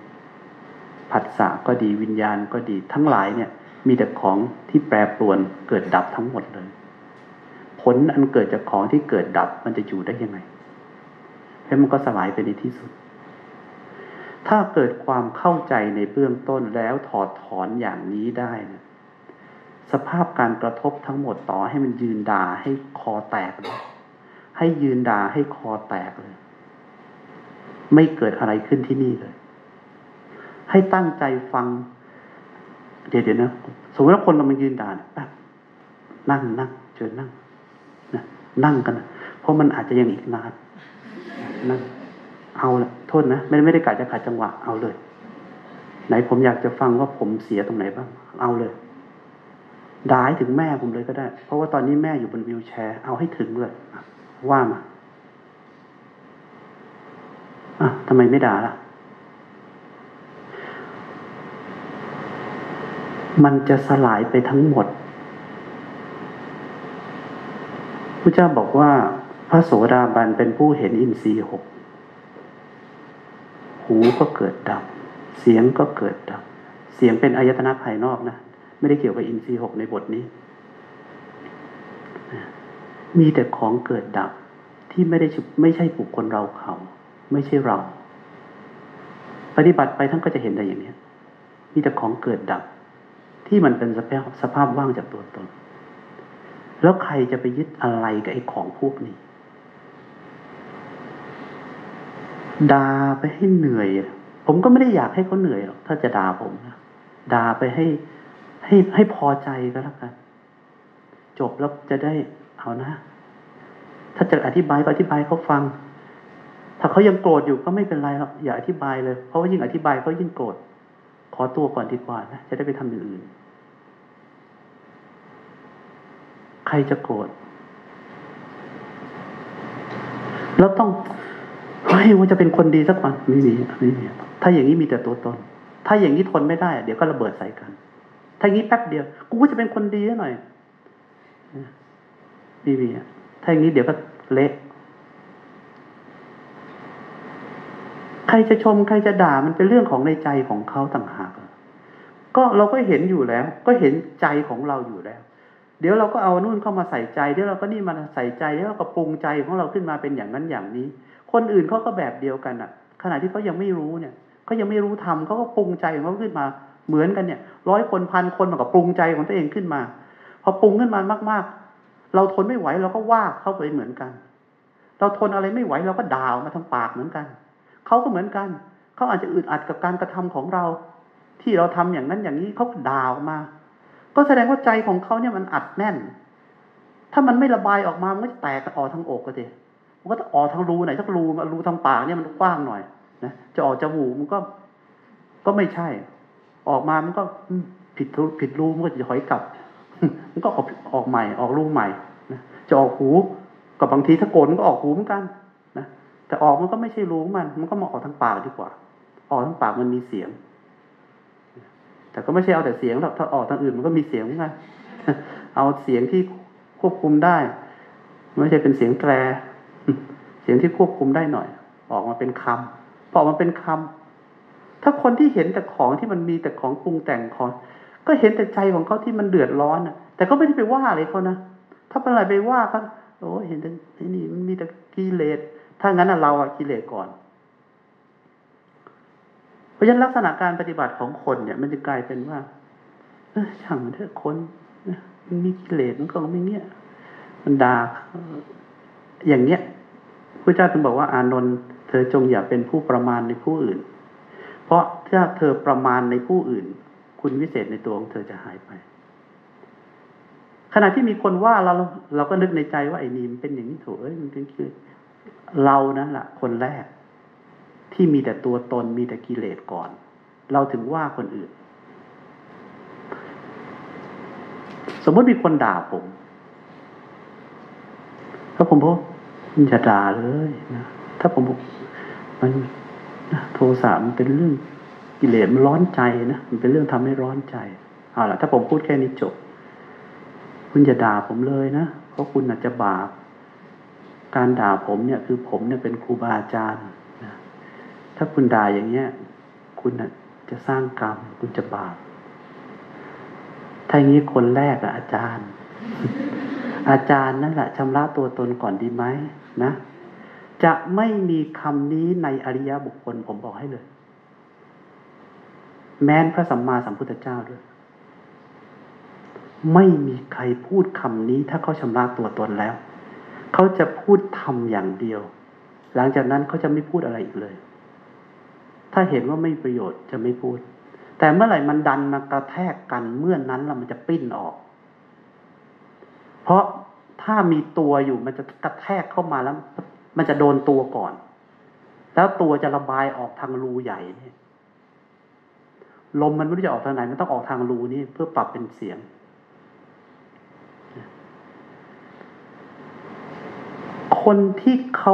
ผัสสะก็ดีวิญญาณก็ดี ทั้งหลายเนี่ยมีแต่ของที่แปรปรวนเกิดดับทั้งหมดเลย ผลอันเกิดจากของที่เกิดดับมันจะอยู่ได้ยังไงเพราะมันก็สลายไปในที่สุด ถ้าเกิดความเข้าใจในเบื้องต้นแล้วถอดถอนอย่างนี้ได้นะสภาพการกระทบทั้งหมดต่อให้มันยืนด่าให้คอแตกเลยให้ยืนด่าให้คอแตกเลย ไม่เกิดอะไรขึ้นที่นี่เลย ให้ตั้งใจฟัง เดี๋ยวเดี๋ยวนะ สมมติว่าคนเรามายืนด่านแป๊บนั่งนั่งเชิญนั่งนะนั่งกันนะเพราะมันอาจจะยังอีกนานนั่งเอาละโทษนะไม่ไม่ได้กะจะขัดจังหวะเอาเลย ไหนผมอยากจะฟังว่าผมเสียตรงไหนบ้าง เอาเลยด่าให้ถึงแม่ผมเลยก็ได้ เพราะว่าตอนนี้แม่อยู่บนวิวแชร์ เอาให้ถึงเลยว่ามาอะทำไมไม่ด่าล่ะ มันจะสลายไปทั้งหมดพระเจ้าบอกว่าพระโสดาบันเป็นผู้เห็นอินทรีย์หก หูก็เกิดดับ เสียงก็เกิดดับ เสียงเป็นอายตนะภายนอกนะ ไม่ได้เกี่ยวกับอินทรีย์หกในบทนี้ มีแต่ของเกิดดับที่ไม่ได้ไม่ใช่บุคคลเราเขา ไม่ใช่เรา ปฏิบัติไปท่านก็จะเห็นได้อย่างนี้มีแต่ของเกิดดับ ที่มันเป็นสภาพสภาพว่างจากตัวตน แล้วใครจะไปยึดอะไรกับไอ้ของพวกนี้ด่าไปให้เหนื่อย ผมก็ไม่ได้อยากให้เขาเหนื่อยหรอกถ้าจะด่าผมนะด่าไปให้ให้ให้พอใจก็แล้วกัน จบแล้วจะได้เอานะ ถ้าจะอธิบายก็อธิบายเขาฟัง ถ้าเขายังโกรธอยู่ก็ไม่เป็นไรหรอกอย่าอธิบายเลย เพราะว่ายิ่งอธิบายเขายิ่งโกรธ อตัวก่อนดีกว่านะ จะได้ไปทำอย่างอื่น ใครจะโกรธแล้วต้องเฮ้ยว่าจะเป็นคนดีสักวันไม่มีไม่มีถ้าอย่างนี้มีแต่ตัวตน ถ้าอย่างนี้ทนไม่ได้ เดี๋ยวก็ระเบิดใส่กัน ถ้าอย่างนี้แป๊บเดียว กูก็จะเป็นคนดีหน่อยไม่มีถ้าอย่างนี้เดี๋ยวก็เละ ใครจะชมใครจะด่ามันเป็นเรื่องของในใจของเขาต่างหากก็เราก็เห็นอยู่แล้ว ก็เห็นใจของเราอยู่แล้ว เดี๋ยวเราก็เอานู่นเข้ามาใส่ใจเดี๋ยวเราก็นี่มาใส่ใจเดี๋ยวเราก็ปรุงใจของเราขึ้นมาเป็นอย่างนั้นอย่างนี้ คนอื่นเขาก็แบบเดียวกันอะ ขณะที่เขายังไม่รู้เนี่ยเขายังไม่รู้ทำเขาก็ปรุงใจของเขาขึ้นมาเหมือนกันเนี่ยร้อยคนพันคนมันก็ปรุงใจของตัวเองขึ้นมา พอปรุงขึ้นมามาก ๆ เราทนไม่ไหวเราก็ว่าเข้าไปเหมือนกัน เราทนอะไรไม่ไหวเราก็ด่ามาทางปากเหมือนกัน เขาก็เหมือนกันเขาอาจจะอึดอัดกับการกระทำของเรา ที่เราทำอย่างนั้นอย่างนี้เขาด่าออกมา ก็แสดงว่าใจของเขาเนี่ยมันอัดแน่น ถ้ามันไม่ระบายออกมามันก็จะแตกออกทางอกก็ดีมันก็จะออกทางรูไหนสักรูรูทางปากเนี่ยมันกว้างหน่อยนะจะออกจมูกมันก็ก็ไม่ใช่ ออกมามันก็ผิดผิดรูมันก็จะถอยกลับ มันก็ออกออกใหม่ ออกรูใหม่นะจะออกหูกับบางทีถ้าโกนมันก็ออกหูเหมือนกัน แต่ออกมันก็ไม่ใช่รู้มัน มันก็มาออกทางปากดีกว่า ออกทางปากมันมีเสียง แต่ก็ไม่ใช่เอาแต่เสียงหรอกถ้าออกทางอื่นมันก็มีเสียงเหมือนกันเอาเสียงที่ควบคุมได้ไม่ใช่เป็นเสียงแตร เสียงที่ควบคุมได้หน่อย ออกมาเป็นคำพอออกมาเป็นคำถ้าคนที่เห็นแต่ของที่มันมีแต่ของปรุงแต่งของก็เห็นแต่ใจของเขาที่มันเดือดร้อนอะ แต่ก็ไม่ได้ไปว่าอะไรเขานะถ้าเป็นอะไรไปว่าเขาโอ้เห็นแต่นี่มันมีแต่กิเลส ถ้างั้นเราอะกิเลสก่อน เพราะฉะนั้นลักษณะการปฏิบัติของคนเนี่ย มันจะกลายเป็นว่าช่างมันเถอะคนมันมีกิเลสมันก็ไม่เงี้ยมันด่าอย่างเงี้ยพระเจ้าถึงบอกว่าอานนท์เธอจงอย่าเป็นผู้ประมาณในผู้อื่น เพราะถ้าเธอประมาณในผู้อื่น คุณวิเศษในตัวของเธอจะหายไป ขณะที่มีคนว่าเราเราก็นึกในใจว่าไอ้นี่มันเป็นอย่างนี้โถเอ้ยมันเป็นคือ เรานั่นแหละคนแรก ที่มีแต่ตัวตนมีแต่กิเลสก่อน เราถึงว่าคนอื่น สมมติมีคนด่าผมถ้าผมบอกอย่าด่าเลยนะถ้าผมบอกมันนะโทสะมันเป็นเรื่องกิเลสมันร้อนใจนะมันเป็นเรื่องทำให้ร้อนใจเอาล่ะถ้าผมพูดแค่นี้จบ คุณอย่าด่าผมเลยนะเพราะคุณอาจจะบาป การด่าผมเนี่ยคือผมเนี่ยเป็นครูบาอาจารย์นะถ้าคุณด่าอย่างเงี้ย คุณจะสร้างกรรม คุณจะบาปถ้าอย่างนี้คนแรกอะอาจารย์ อาจารย์นั่นแหละชำระตัวตนก่อนดีไหมนะจะไม่มีคำนี้ในอริยบุคคลผมบอกให้เลย แม้นพระสัมมาสัมพุทธเจ้าด้วย ไม่มีใครพูดคำนี้ถ้าเขาชำระตัวตนแล้ว เขาจะพูดทำอย่างเดียว หลังจากนั้นเขาจะไม่พูดอะไรอีกเลย ถ้าเห็นว่าไม่ประโยชน์จะไม่พูด แต่เมื่อไหร่มันดันมากระแทกกันเมื่อนนั้นเรามันจะปิ้นออก เพราะถ้ามีตัวอยู่มันจะกระแทกเข้ามาแล้ว มันจะโดนตัวก่อน แล้วตัวจะระบายออกทางรูใหญ่เนี่ยลมมันไม่รู้จะออกทางไหนมันต้องออกทางรูนี้เพื่อปรับเป็นเสียง คนที่เขา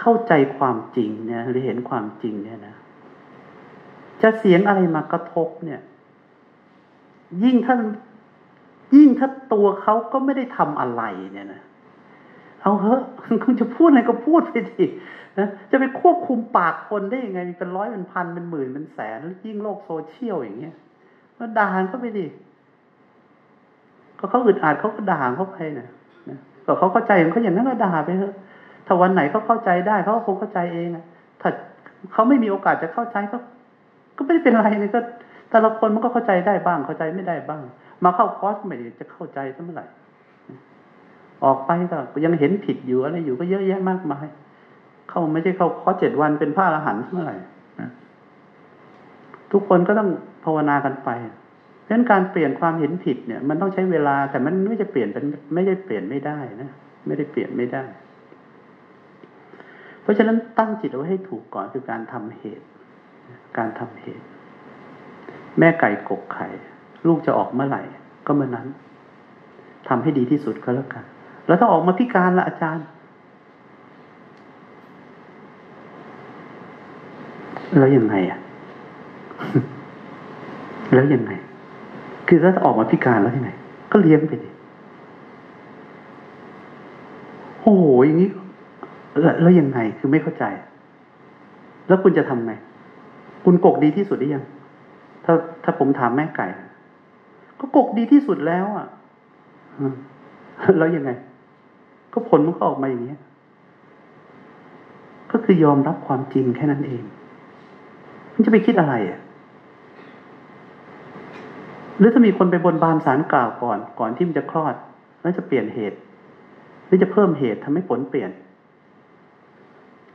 เข้าใจความจริงเนี่ยหรือเห็นความจริงเนี่ยนะจะเสียงอะไรมากระทบเนี่ย ยิ่งถ้ายิ่งถ้าตัวเขาก็ไม่ได้ทำอะไรเนี่ยนะเอาเถอะคุณจะพูดอะไรก็พูดไปดินะจะไปควบคุมปากคนได้ยังไงมีเป็นร้อยเป็นพันเป็นหมื่นเป็นแสนแล้วยิ่งโลกโซเชียลอย่างเงี้ยมาด่าเขาไปดิก็เขาอึดอัดเขาก็ด่าเขาไปนะนะ ก็เขาเข้าใจของเขาอย่างนั้นก็ด่าไปเถอะถ้าวันไหนเขาเข้าใจได้เขาคงเข้าใจเองอะถ้าเขาไม่มีโอกาสจะเข้าใจก็ ก็ไม่ได้เป็นไรเลยก็ แต่ละคนมันก็เข้าใจได้บ้าง เข้าใจไม่ได้บ้าง มาเข้าคอร์สไม่ได้จะเข้าใจซะเมื่อไหร่ออกไปก็ยังเห็นผิดอยู่อะไรอยู่ก็เยอะแยะมากมาย เข้าไม่ใช่เข้าคอร์สเจ็ดวันเป็นพระอรหันต์เมื่อไหร่ทุกคนก็ต้องภาวนากันไป ฉะนั้นการเปลี่ยนความเห็นผิดเนี่ย มันต้องใช้เวลาแต่มันไม่จะเปลี่ยนเป็นไม่ได้เปลี่ยนไม่ได้นะไม่ได้เปลี่ยนไม่ได้ เพราะฉะนั้นตั้งจิตเอาไว้ให้ถูกก่อนคือการทำเหตุ การทำเหตุ แม่ไก่กกไข่ ลูกจะออกเมื่อไหร่ ก็เมื่อนั้นทำให้ดีที่สุดก็แล้วกันแล้วถ้าออกมาพิการละอาจารย์ แล้วยังไงอะ แล้วยังไง คือถ้าออกมาพิการแล้วยังไงก็เลี้ยงไปดิโอ้โหอย่างนี้แล้วยังไงคือไม่เข้าใจ แล้วคุณจะทำไง คุณกกดีที่สุดได้ยัง ถ้าถ้าผมถามแม่ไก่ ก็กกดีที่สุดแล้ว อะแล้วยังไง ก็ผลมันก็ออกมาอย่างนี้ก็คือยอมรับความจริงแค่นั้นเอง มันจะไปคิดอะไรอะ หรือถ้ามีคนไปบนบานสารกล่าวก่อน ก่อนที่มันจะคลอด แล้วจะเปลี่ยนเหตุหรือจะเพิ่มเหตุทำให้ผลเปลี่ยน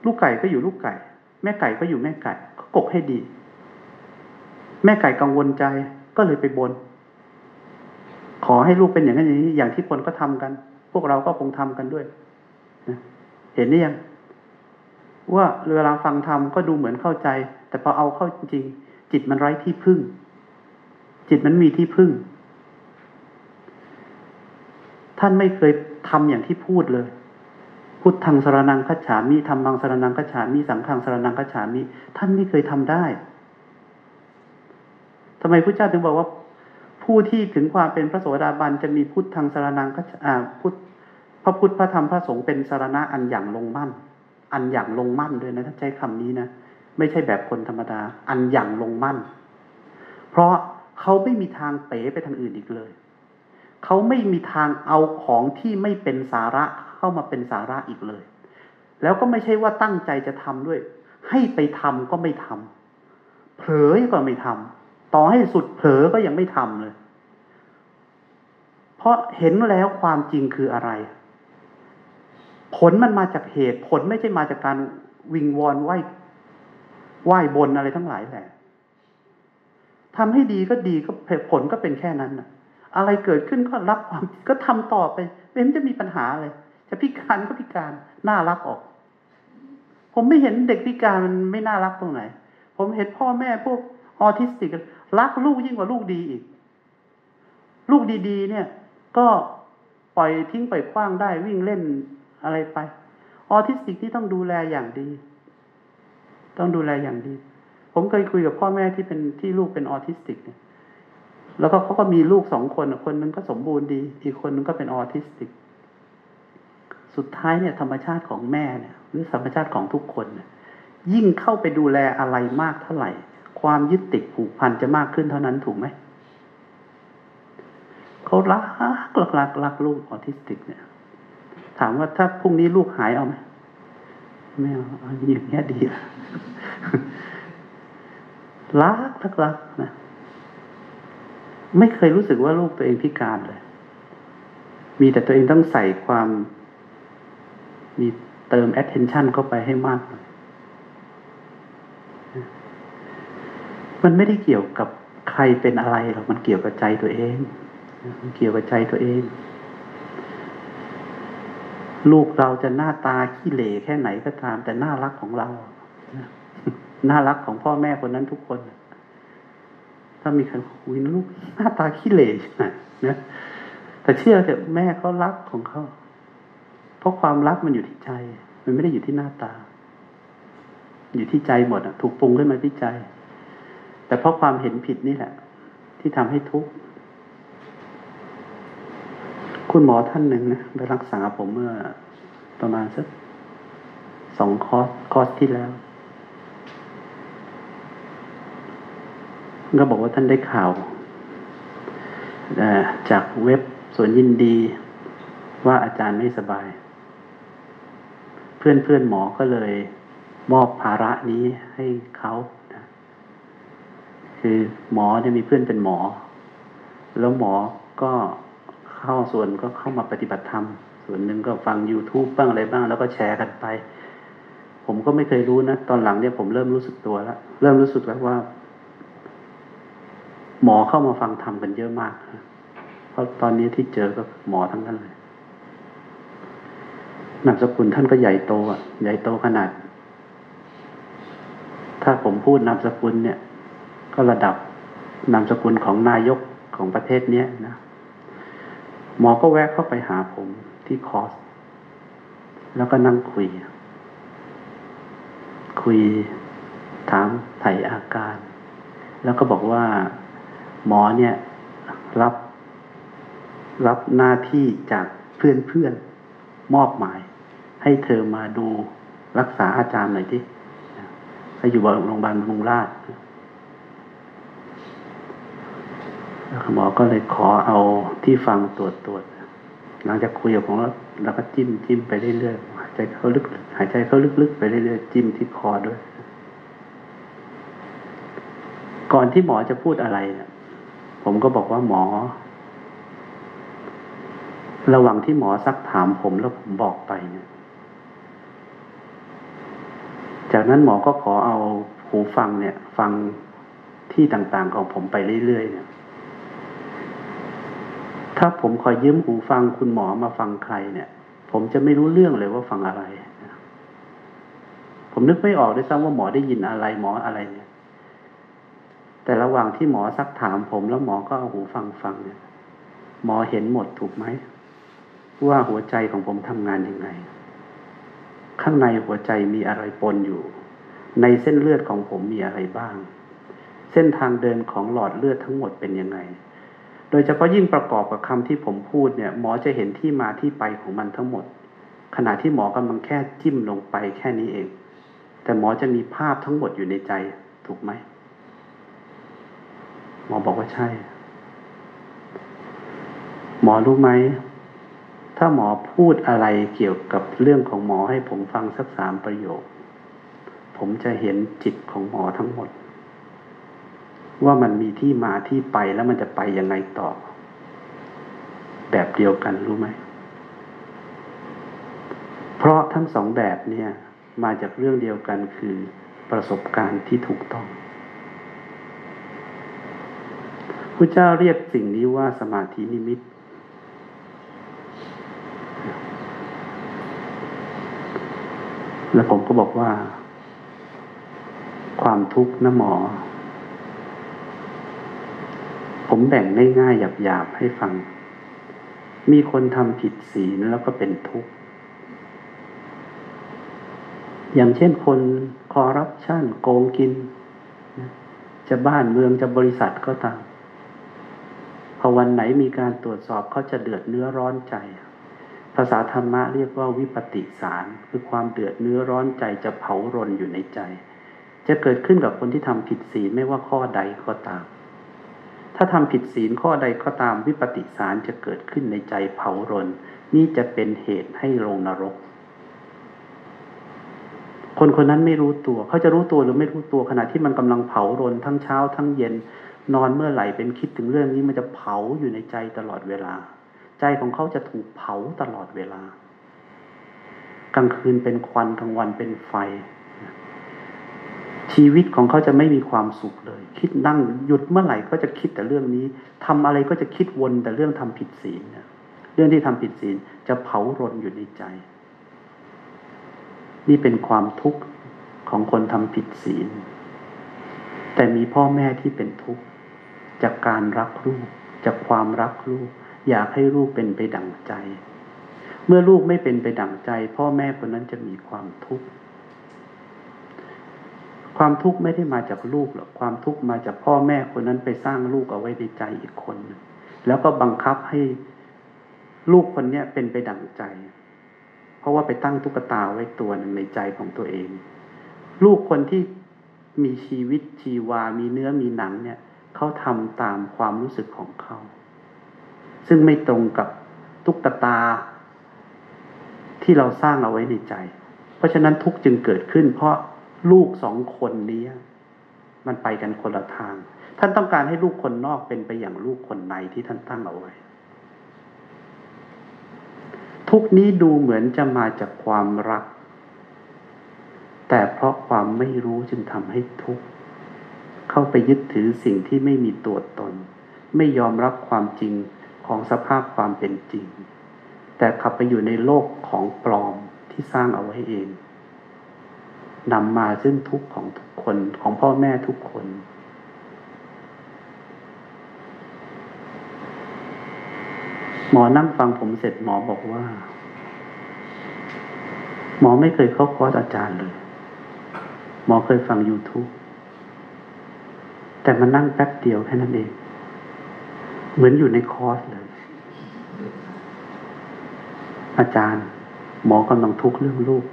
ลูกไก่ก็อยู่ลูกไก่ แม่ไก่ก็อยู่แม่ไก่ก็กกให้ดี แม่ไก่กังวลใจก็เลยไปบน ขอให้ลูกเป็นอย่างนั้นอย่างนี้อย่างที่คนก็ทำกัน พวกเราก็คงทำกันด้วยนะเห็นหรือยังว่าเวลาฟังธรรมก็ดูเหมือนเข้าใจ แต่พอเอาเข้าจริงจิตมันไร้ที่พึ่ง จิตมันมีที่พึ่ง ท่านไม่เคยทำอย่างที่พูดเลย พุทธังสรนังคัจฉามิธรรมังสรนังคัจฉามิสังฆังสรนังคัจฉามิท่านไม่เคยทำได้ทำไมพระเจ้าถึงบอกว่า ผู้ที่ถึงความเป็นพระโสดาบันจะมีพุทธังสรนังคัจฉาพุทธพระพุทธพระธรรมพระสงฆ์เป็นสารณะอันอย่างลงมั่น อันอย่างลงมั่นด้วยนะถ้าใช้คำนี้นะไม่ใช่แบบคนธรรมดา อันอย่างลงมั่น เพราะ เขาไม่มีทางเป๋ไปทางอื่นอีกเลย เขาไม่มีทางเอาของที่ไม่เป็นสาระเข้ามาเป็นสาระอีกเลย แล้วก็ไม่ใช่ว่าตั้งใจจะทำด้วย ให้ไปทำก็ไม่ทำเผลอก็ไม่ทำต่อให้สุดเผลอก็ยังไม่ทำเลย เพราะเห็นแล้วความจริงคืออะไร ผลมันมาจากเหตุผลไม่ใช่มาจากการวิงวอนไหวไหวบนอะไรทั้งหลายแหละ ทำให้ดีก็ดีก็ผลก็เป็นแค่นั้นนะอะไรเกิดขึ้นก็รับความก็ทำต่อไปไม่เห็นจะมีปัญหาเลยจะพิการก็พิการน่ารักออก ผมไม่เห็นเด็กพิการมันไม่น่ารักตรงไหน ผมเห็นพ่อแม่พวกออทิสติกรักลูกยิ่งกว่าลูกดีอีก ลูกดี ๆ เนี่ย ก็ปล่อยทิ้งปล่อยขว้างได้วิ่งเล่นอะไรไป ออทิสติกที่ต้องดูแลอย่างดี ต้องดูแลอย่างดี ผมเคยคุยกับพ่อแม่ที่เป็นที่ลูกเป็นออทิสติกเนี่ยแล้วก็เขาก็มีลูกสองคนคนนึงก็สมบูรณ์ดี อีกคนนึงก็เป็นออทิสติก สุดท้ายเนี่ย ธรรมชาติของแม่เนี่ย หรือธรรมชาติของทุกคนเนี่ยยิ่งเข้าไปดูแลอะไรมากเท่าไหร่ ความยึดติดผูกพันจะมากขึ้นเท่านั้นถูกไหมเขารักรักรักรักลูกออทิสติก เนี่ย ถามว่าถ้าพรุ่งนี้ลูกหายเอาไหมไม่เอาเอาอย่างเงี้ยดีละ รักรักรักนะไม่เคยรู้สึกว่าลูกตัวเองพิการเลย มีแต่ตัวเองต้องใส่ความ มีเติม attention เข้าไปให้มาก มันไม่ได้เกี่ยวกับใครเป็นอะไรหรอก มันเกี่ยวกับใจตัวเอง มันเกี่ยวกับใจตัวเอง ลูกเราจะหน้าตาขี้เหร่แค่ไหนก็ตาม แต่น่ารักของเรา น่ารักของพ่อแม่คนนั้นทุกคน ถ้ามีใครคุยลูกหน้าตาขี้เหร่ใช่ไหมนะแต่เชื่อเถอะแม่เขารักของเขาเพราะความรักมันอยู่ที่ใจ มันไม่ได้อยู่ที่หน้าตา อยู่ที่ใจหมดอะ ถูกปรุงขึ้นมาที่ใจ แต่เพราะความเห็นผิดนี่แหละ ที่ทำให้ทุกข์คุณหมอท่านหนึ่งนะไปรักษาผมเมื่อประมาณสักสองคอร์สคอร์สที่แล้ว ก็บอกว่าท่านได้ข่าวจากเว็บสวนยินดีว่าอาจารย์ไม่สบาย เพื่อนเพื่อนหมอก็เลยมอบภาระนี้ให้เขานะคือหมอเนี่ยมีเพื่อนเป็นหมอ แล้วหมอก็เข้าส่วนก็เข้ามาปฏิบัติธรรม ส่วนหนึ่งก็ฟัง YouTube บ้างอะไรบ้าง แล้วก็แชร์กันไป ผมก็ไม่เคยรู้นะ ตอนหลังเนี่ยผมเริ่มรู้สึกตัวแล้ว เริ่มรู้สึกแล้วว่า หมอเข้ามาฟังธรรมกันเยอะมาก เพราะตอนนี้ที่เจอก็หมอทั้งนั้นเลยนามสกุลท่านก็ใหญ่โตอะ ใหญ่โตขนาด ถ้าผมพูดนามสกุลเนี่ย ก็ระดับนามสกุลของนายกของประเทศเนี้ยนะ หมอก็แวะเข้าไปหาผมที่คอร์สแล้วก็นั่งคุย คุยถามไถ่อาการ แล้วก็บอกว่า หมอเนี่ย รับ รับหน้าที่จากเพื่อนเพื่อนมอบหมาย ให้เธอมาดูรักษาอาจารย์หน่อยที่เขาอยู่โรงพยาบาลบำรุงราชแล้วหมอก็เลยขอเอาที่ฟังตรวจตรวจ หลังจากคุยกับผมแล้วเราก็จิ้มจิ้มไปเรื่อยๆหายใจเข้าลึกหายใจเข้าลึกๆไปเรื่อยๆจิ้มที่คอด้วย ก่อนที่หมอจะพูดอะไรเนี่ย ผมก็บอกว่าหมอ ระหว่างที่หมอซักถามผมแล้วผมบอกไปเนี่ย จากนั้นหมอก็ขอเอาหูฟังเนี่ย ฟังที่ต่างๆของผมไปเรื่อยๆเนี่ย ถ้าผมคอยยืมหูฟังคุณหมอมาฟังใครเนี่ย ผมจะไม่รู้เรื่องเลยว่าฟังอะไร ผมนึกไม่ออกด้วยซ้ำว่าหมอได้ยินอะไรหมออะไรเนี่ย แต่ระหว่างที่หมอซักถามผมแล้วหมอก็เอาหูฟังฟังเนี่ยหมอเห็นหมดถูกไหม ว่าหัวใจของผมทำงานยังไง ข้างในหัวใจมีอะไรปนอยู่ ในเส้นเลือดของผมมีอะไรบ้าง เส้นทางเดินของหลอดเลือดทั้งหมดเป็นยังไง โดยเฉพาะยิ่งประกอบกับคำที่ผมพูดเนี่ย หมอจะเห็นที่มาที่ไปของมันทั้งหมด ขณะที่หมอกำลังแค่จิ้มลงไปแค่นี้เอง แต่หมอจะมีภาพทั้งหมดอยู่ในใจถูกไหม หมอบอกว่าใช่ หมอรู้ไหม ถ้าหมอพูดอะไรเกี่ยวกับเรื่องของหมอให้ผมฟังสักสามประโยค ผมจะเห็นจิตของหมอทั้งหมด ว่ามันมีที่มาที่ไปแล้วมันจะไปยังไงต่อ แบบเดียวกันรู้ไหม เพราะทั้งสองแบบเนี่ย มาจากเรื่องเดียวกันคือประสบการณ์ที่ถูกต้อง พระเจ้าเรียกสิ่งนี้ว่าสมาธินิมิต แล้วผมก็บอกว่า ความทุกข์นะหมอ ผมแบ่งง่ายๆหยาบๆให้ฟัง มีคนทำผิดศีลแล้วก็เป็นทุกข์อย่างเช่นคนคอร์รัปชันโกงกิน จะบ้านเมืองจะบริษัทก็ตาม พอวันไหนมีการตรวจสอบเขาจะเดือดเนื้อร้อนใจ ภาษาธรรมะเรียกว่าวิปติสาร คือความเดือดเนื้อร้อนใจจะเผารนอยู่ในใจ จะเกิดขึ้นกับคนที่ทำผิดศีลไม่ว่าข้อใดก็ตาม ถ้าทำผิดศีลข้อใดก็ตามวิปติสารจะเกิดขึ้นในใจเผารน นี่จะเป็นเหตุให้ลงนรก คนคนนั้นไม่รู้ตัว เขาจะรู้ตัวหรือไม่รู้ตัวขณะที่มันกำลังเผารนทั้งเช้าทั้งเย็น นอนเมื่อไหร่เป็นคิดถึงเรื่องนี้มันจะเผาอยู่ในใจตลอดเวลา ใจของเขาจะถูกเผาตลอดเวลา กลางคืนเป็นควันกลางวันเป็นไฟ ชีวิตของเขาจะไม่มีความสุขเลย คิดนั่งหยุดเมื่อไหร่ก็จะคิดแต่เรื่องนี้ทำอะไรก็จะคิดวนแต่เรื่องทำผิดศีลเรื่องที่ทำผิดศีลจะเผารนอยู่ในใจ นี่เป็นความทุกข์ของคนทำผิดศีลแต่มีพ่อแม่ที่เป็นทุกข์ จากการรักลูก จากความรักลูก อยากให้ลูกเป็นไปดั่งใจ เมื่อลูกไม่เป็นไปดั่งใจ พ่อแม่คนนั้นจะมีความทุกข์ความทุกข์ไม่ได้มาจากลูกหรอกความทุกข์มาจากพ่อแม่คนนั้นไปสร้างลูกเอาไว้ในใจอีกคน แล้วก็บังคับให้ลูกคนเนี้ยเป็นไปดั่งใจ เพราะว่าไปตั้งตุ๊กตาไว้ตัวหนึ่งในใจของตัวเอง ลูกคนที่มีชีวิตชีวา มีเนื้อมีหนังเนี่ย เขาทำตามความรู้สึกของเขา ซึ่งไม่ตรงกับตุ๊กตา ที่เราสร้างเอาไว้ในใจ เพราะฉะนั้นทุกจึงเกิดขึ้น เพราะลูกสองคนนี้ มันไปกันคนละทาง ท่านต้องการให้ลูกคนนอกเป็นไปอย่างลูกคนในที่ท่านตั้งเอาไว้ ทุกนี้ดูเหมือนจะมาจากความรัก แต่เพราะความไม่รู้จึงทำให้ทุกข์ เข้าไปยึดถือสิ่งที่ไม่มีตัวตน ไม่ยอมรับความจริงของสภาพความเป็นจริง แต่ขับไปอยู่ในโลกของปลอมที่สร้างเอาไว้เองนำมาซึ่งทุกข์ของทุกคนของพ่อแม่ทุกคน หมอนั่งฟังผมเสร็จหมอบอกว่า หมอไม่เคยเข้าคอร์สอาจารย์เลย หมอเคยฟัง YouTube แต่มานั่งแป๊บเดียวแค่นั้นเอง เหมือนอยู่ในคอร์สเลย อาจารย์ หมอกำลังทุกข์เรื่องลูก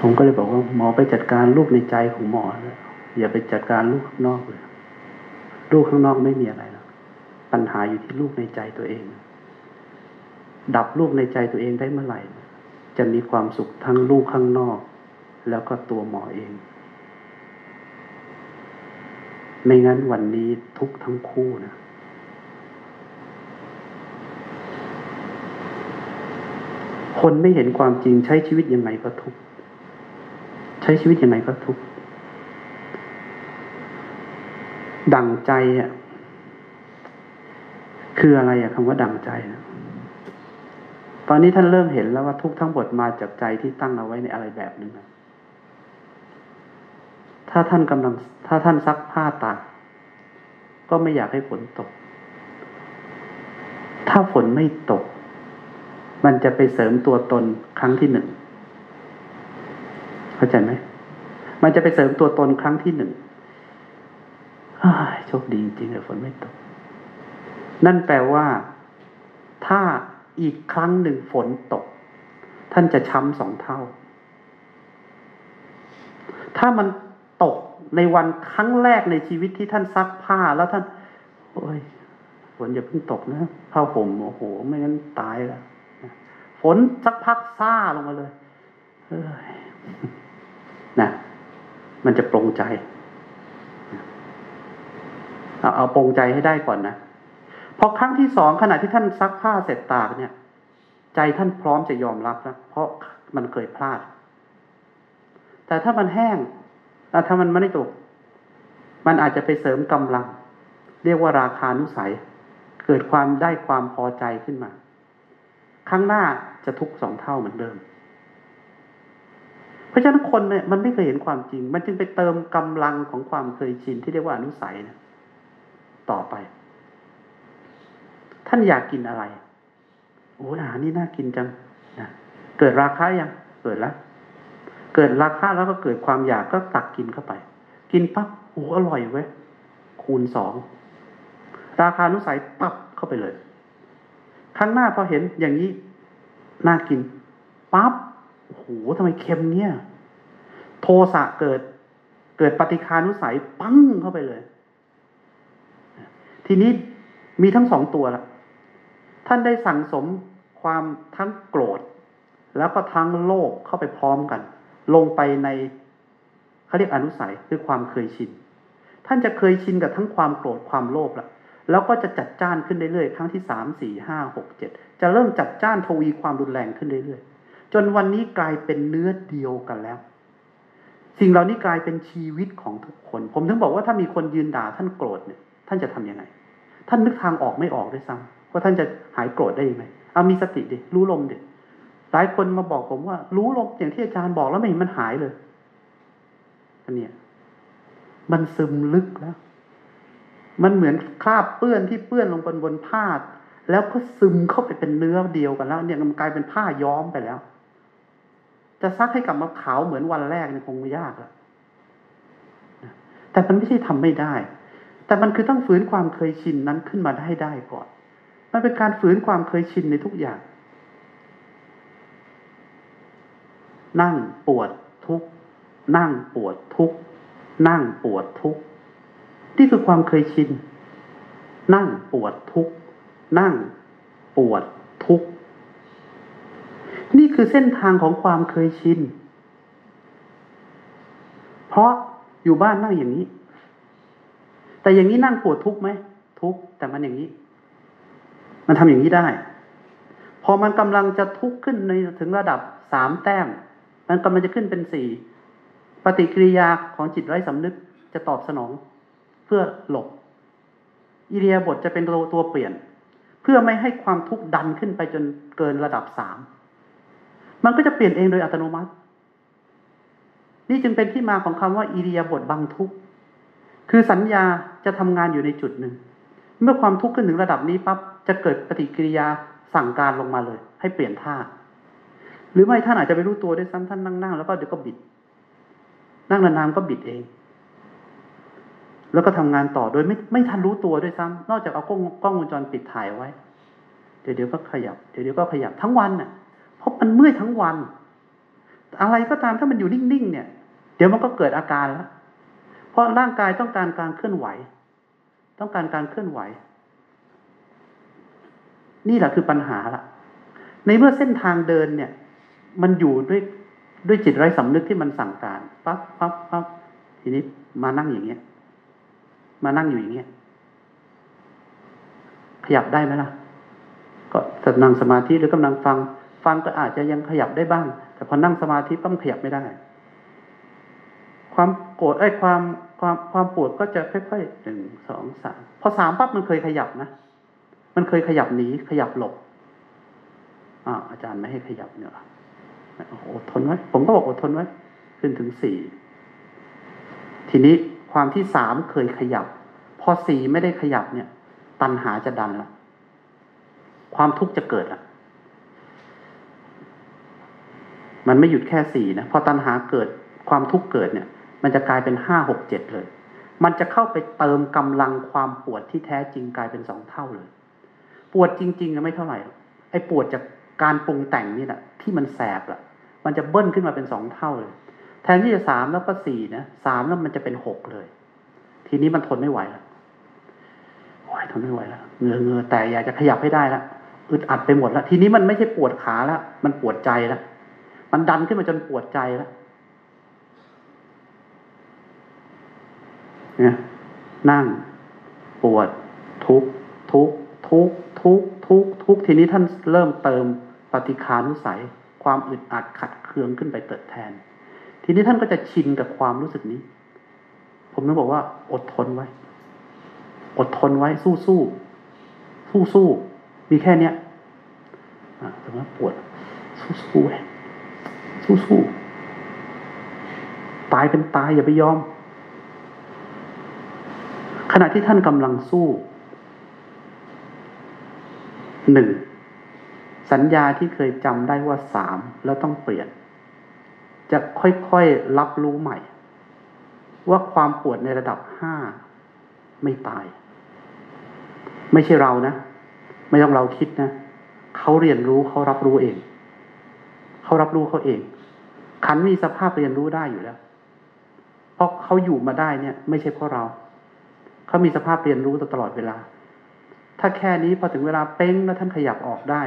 ผมก็เลยบอกว่า หมอไปจัดการลูกในใจของหมอแล้วอย่าไปจัดการลูกข้างนอกเลย ลูกข้างนอกไม่มีอะไรแล้วปัญหาอยู่ที่ลูกในใจตัวเอง ดับลูกในใจตัวเองได้เมื่อไหร่ จะมีความสุขทั้งลูกข้างนอก แล้วก็ตัวหมอเอง ไม่งั้นวันนี้ทุกทั้งคู่นะคนไม่เห็นความจริงใช้ชีวิตยังไงก็ทุก ใช้ชีวิตยังไงก็ทุก ดั่งใจอะ คืออะไรอะคำว่าดั่งใจนะตอนนี้ท่านเริ่มเห็นแล้วว่าทุกทั้งหมดมาจากใจที่ตั้งเอาไว้ในอะไรแบบนึงนะ ถ้าท่านกำลัง ถ้าท่านซักผ้าตากก็ไม่อยากให้ฝนตก ถ้าฝนไม่ตก มันจะไปเสริมตัวตนครั้งที่หนึ่ง เข้าใจไหม มันจะไปเสริมตัวตนครั้งที่หนึ่งโชคดีจริงๆเลยฝนไม่ตก นั่นแปลว่า ถ้าอีกครั้งหนึ่งฝนตก ท่านจะช้ำสองเท่า ถ้ามัน ในวันครั้งแรกในชีวิตที่ท่านซักผ้าแล้วท่าน โอ้ยฝนอย่าเพิ่งตกนะผ้าผมโอ้โห ไม่งั้นตายแล้วฝนสักพักซ่าลงมาเลยเฮ้ยนะมันจะปรงใจเอาเอาปรงใจให้ได้ก่อนนะพอครั้งที่สองขณะที่ท่านซักผ้าเสร็จตากเนี่ย ใจท่านพร้อมจะยอมรับนะเพราะมันเคยพลาด แต่ถ้ามันแห้ง ถ้ามันไม่ได้ตก มันอาจจะไปเสริมกำลัง เรียกว่าราคานุสัย เกิดความได้ความพอใจขึ้นมาครั้งหน้าจะทุกสองเท่าเหมือนเดิม เพราะฉะนั้นคนเนี่ยมันไม่เคยเห็นความจริง มันจึงไปเติมกำลังของความเคยชินที่เรียกว่าอนุสัยนะต่อไป ท่านอยากกินอะไรโอ้อาหารนี่น่ากินจังนะเกิดราคายังเกิดแล้ว เกิดราคาแล้วก็เกิดความอยากก็ตักกินเข้าไป กินปั๊บโอ้อร่อยเว้ยคูณสองราคานุสัยปั๊บเข้าไปเลย ครั้งหน้าพอเห็นอย่างนี้น่ากินปั๊บโอ้โหทำไมเค็มเนี่ย โทสะเกิด เกิดปฏิคานุสัยปั้งเข้าไปเลย ทีนี้มีทั้งสองตัวละท่านได้สั่งสมความทั้งโกรธ แล้วก็ทั้งโลภเข้าไปพร้อมกัน ลงไปในเขาเรียกอนุสัยคือความเคยชิน ท่านจะเคยชินกับทั้งความโกรธความโลภละแล้วก็จะจัดจ้านขึ้นเรื่อยๆครั้งที่สามสี่ห้าหกเจ็ดจะเริ่มจัดจ้านทวีความรุนแรงขึ้นเรื่อยๆ จนวันนี้กลายเป็นเนื้อเดียวกันแล้ว สิ่งเหล่านี้กลายเป็นชีวิตของทุกคน ผมถึงบอกว่าถ้ามีคนยืนด่าท่านโกรธเนี่ย ท่านจะทํำยังไง ท่านนึกทางออกไม่ออกด้วยซ้ำว่าท่านจะหายโกรธได้ยังไงเอามีสติดิรู้ลมดิ หลายคนมาบอกผมว่า รู้ลมอย่างที่อาจารย์บอกแล้วไม่เห็นมันหายเลย อันเนี้ยมันซึมลึกแล้ว มันเหมือนคราบเปื้อนที่เปื้อนลงบนบนผ้าแล้วก็ซึมเข้าไปเป็นเนื้อเดียวกันแล้ว เนี่ยมันกลายเป็นผ้าย้อมไปแล้ว จะซักให้กลับมาขาวเหมือนวันแรกเนี่ยคงไม่ยากแล้วแต่มันไม่ใช่ทำไม่ได้ แต่มันคือต้องฝืนความเคยชินนั้นขึ้นมาได้ได้ก่อน มันเป็นการฝืนความเคยชินในทุกอย่าง นั่งปวดทุกนั่งปวดทุกนั่งปวดทุกนี่คือความเคยชิน นั่งปวดทุกนั่งปวดทุกนี่คือเส้นทางของความเคยชิน เพราะอยู่บ้านนั่งอย่างนี้ แต่อย่างนี้นั่งปวดทุกไหม ทุกแต่มันอย่างนี้ มันทำอย่างนี้ได้ พอมันกำลังจะทุกข์ขึ้นในถึงระดับสามแต้ม มันกำลังจะขึ้นเป็นสี่ปฏิกิริยาของจิตไร้สำนึกจะตอบสนอง เพื่อหลบอิเดียบทจะเป็นตัวตัวเปลี่ยน เพื่อไม่ให้ความทุกข์ดันขึ้นไปจนเกินระดับสามมันก็จะเปลี่ยนเองโดยอัตโนมัติ นี่จึงเป็นที่มาของคำว่าอิเดียบทบังทุกข์คือสัญญาจะทำงานอยู่ในจุดหนึ่ง เมื่อความทุกข์ขึ้นถึงระดับนี้ปั๊บจะเกิดปฏิกิริยาสั่งการลงมาเลย ให้เปลี่ยนท่า หรือไม่ท่านอาจจะไม่รู้ตัวด้วยซ้ำท่านนั่งๆแล้วก็เดี๋ยวก็บิด นั่งนานๆก็บิดเอง แล้วก็ทำงานต่อโดยไม่ไม่ทันรู้ตัวด้วยซ้ำนอกจากเอากล้องกล้องวงจรปิดถ่ายไว้ เดี๋ยวเดี๋ยวก็ขยับเดี๋ยวเดี๋ยวก็ขยับทั้งวันน่ะ เพราะมันเมื่อยทั้งวัน อะไรก็ตามถ้ามันอยู่นิ่งๆเนี่ย เดี๋ยวมันก็เกิดอาการแล้วเพราะร่างกายต้องการการเคลื่อนไหว ต้องการการเคลื่อนไหว นี่แหละคือปัญหาละในเมื่อเส้นทางเดินเนี่ย มันอยู่ด้วยด้วยจิตไร้สำนึกที่มันสั่งการปั๊บปั๊บปั๊บทีนี้มานั่งอย่างเงี้ย มานั่งอยู่อย่างเงี้ย ขยับได้ไหมล่ะ ก็ถ้านั่งสมาธิหรือกำลังฟัง ฟังก็อาจจะยังขยับได้บ้าง แต่พอนั่งสมาธิต้องขยับไม่ได้ ความโกรธไอ้ความความความปวดก็จะค่อยๆหนึ่งสองสามพอสามปั๊บมันเคยขยับนะ มันเคยขยับหนีขยับหลบอ่าอาจารย์ไม่ให้ขยับเนี่ยอ อดทนไว้ ผมก็บอกอดทนไว้ ขึ้นถึงสี่ ทีนี้ความที่สามเคยขยับ พอสี่ไม่ได้ขยับเนี่ย ตัณหาจะดันละความทุกข์จะเกิดละมันไม่หยุดแค่สี่นะ พอตัณหาเกิดความทุกข์เกิดเนี่ย มันจะกลายเป็นห้าหกเจ็ดเลย มันจะเข้าไปเติมกำลังความปวดที่แท้จริงกลายเป็นสองเท่าเลย ปวดจริงๆนะไม่เท่าไหร่ ไอ้ปวดจากการปรุงแต่งนี่แหละที่มันแสบล่ะ มันจะเบิ้ลขึ้นมาเป็นสองเท่าเลย แทนที่จะสามแล้วก็สี่นะสามแล้วมันจะเป็นหกเลย ทีนี้มันทนไม่ไหวแล้วโอ้ยทนไม่ไหวแล้วเงือเงือแต่อยากจะขยับให้ได้ละอึดอัดไปหมดแล้วทีนี้มันไม่ใช่ปวดขาแล้วมันปวดใจแล้วมันดันขึ้นมาจนปวดใจแล้วเนี่ยนั่ง ปวด ทุกทุกทุกทุกทุกทุกทีนี้ท่านเริ่มเติมปฏิคานุสัย ความอึดอัดขัดเคืองขึ้นไปเติดแทน ทีนี้ท่านก็จะชินกับความรู้สึกนี้ ผมต้องบอกว่า อดทนไว้ อดทนไว้สู้สู้สู้สู้มีแค่เนี้ยอ่าแต่ว่าปวด สู้สู้ไว้สู้สู้ตายเป็นตายอย่าไปยอม ขณะที่ท่านกำลังสู้หนึ่ง สัญญาที่เคยจำได้ว่าสามแล้วต้องเปลี่ยน จะค่อยๆรับรู้ใหม่ ว่าความปวดในระดับห้าไม่ตาย ไม่ใช่เรานะ ไม่ต้องเราคิดนะเขาเรียนรู้เขารับรู้เอง เขารับรู้เขาเอง ขันมีสภาพเรียนรู้ได้อยู่แล้ว เพราะเขาอยู่มาได้เนี่ย ไม่ใช่เพราะเรา เขามีสภาพเรียนรู้ตลอดเวลา ถ้าแค่นี้พอถึงเวลาเป้งแล้วท่านขยับออกได้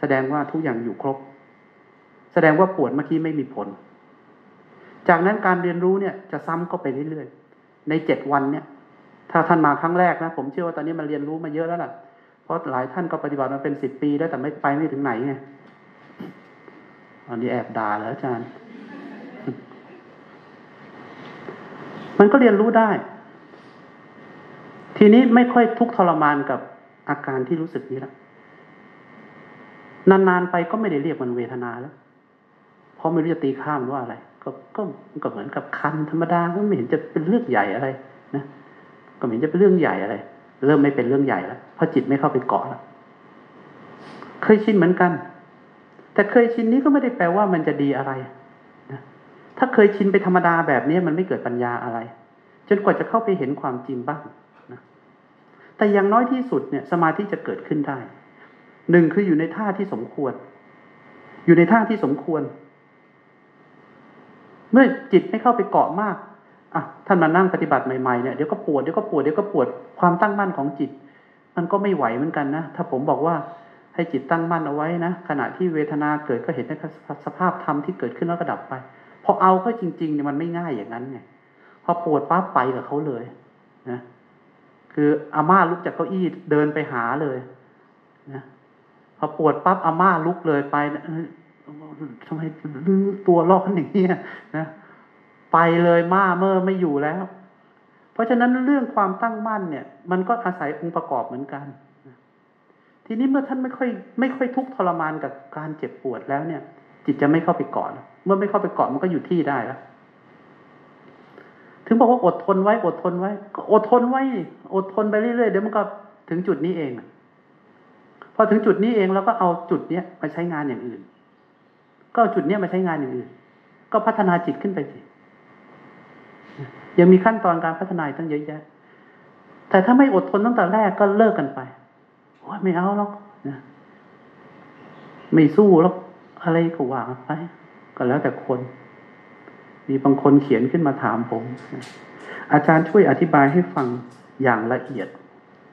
แสดงว่าทุกอย่างอยู่ครบ แสดงว่าปวดเมื่อกี้ไม่มีผล จากนั้นการเรียนรู้เนี่ยจะซ้ำก็ไปเรื่อยๆ ในเจ็ดวันเนี่ย ถ้าท่านมาครั้งแรกนะ ผมเชื่อว่าตอนนี้มันเรียนรู้มาเยอะแล้วล่ะ เพราะหลายท่านก็ปฏิบัติมาเป็นสิบปีแล้วแต่ไม่ไปไม่ถึงไหนไงอันนี้แอบด่าแล้วอาจารย์ มันก็เรียนรู้ได้ ทีนี้ไม่ค่อยทุกข์ทรมานกับอาการที่รู้สึกนี้แล้ว นานๆไปก็ไม่ได้เรียกมันเวทนาแล้ว เพราะไม่รู้จะตีข้ามว่าอะไร ก็ก็ก็เหมือนกับคันธรรมดาก็ไม่เห็นจะเป็นเรื่องใหญ่อะไร นะก็ไม่เห็นจะเป็นเรื่องใหญ่อะไร เริ่มไม่เป็นเรื่องใหญ่แล้วเพราะจิตไม่เข้าไปเกาะแล้วเคยชินเหมือนกัน แต่เคยชินนี้ก็ไม่ได้แปลว่ามันจะดีอะไรนะถ้าเคยชินไปธรรมดาแบบนี้มันไม่เกิดปัญญาอะไร จนกว่าจะเข้าไปเห็นความจริงบ้างนะแต่อย่างน้อยที่สุดเนี่ย สมาธิจะเกิดขึ้นได้ หนึ่งคืออยู่ในท่าที่สมควร อยู่ในท่าที่สมควร เมื่อจิตไม่เข้าไปเกาะมากอะท่านมานั่งปฏิบัติใหม่ๆเนี่ยเดี๋ยวก็ปวดเดี๋ยวก็ปวดเดี๋ยวก็ปวดความตั้งมั่นของจิต มันก็ไม่ไหวเหมือนกันนะถ้าผมบอกว่าให้จิตตั้งมั่นเอาไว้นะขณะที่เวทนาเกิดก็เห็นในสภาพธรรมที่เกิดขึ้นแล้วก็ดับไปพอเอาก็จริงๆเนี่ยมันไม่ง่ายอย่างนั้นไงพอปวดปั๊บไปกับเขาเลยนะคืออาม่าลุกจากเก้าอี้เดินไปหาเลยนะ พอปวดปั๊บอาม่าลุกเลยไปทำไมตัวลอกอย่างนี้นะไปเลยม่าเมื่อไม่อยู่แล้ว เพราะฉะนั้นเรื่องความตั้งมั่นเนี่ย มันก็อาศัยองค์ประกอบเหมือนกัน ทีนี้เมื่อท่านไม่ค่อย ไม่ค่อยทุกข์ทรมานกับการเจ็บปวดแล้วเนี่ย จิตจะไม่เข้าไปเกาะเมื่อไม่เข้าไปเกาะมันก็อยู่ที่ได้แล้วถึงบอกว่าอดทนไว้อดทนไว้ก็อดทนไว้ อดทนไปเรื่อยๆเดี๋ยวมันก็ถึงจุดนี้เองพ อถึงจุดนี้เองแล้วก็เอาจุดเนี้ยมาใช้งานอย่างอื่น ก็เอาจุดเนี้ยมาใช้งานอย่างอื่น ก็พัฒนาจิตขึ้นไปสิยังมีขั้นตอนการพัฒนาตั้งเยอะแยะ แต่ถ้าไม่อดทนตั้งแต่แรกก็เลิกกันไปโอ้ยไม่เอาหรอกนะไม่สู้หรอกอะไรก็ว่าไปก็แล้วแต่คน มีบางคนเขียนขึ้นมาถามผม อาจารย์ช่วยอธิบายให้ฟังอย่างละเอียด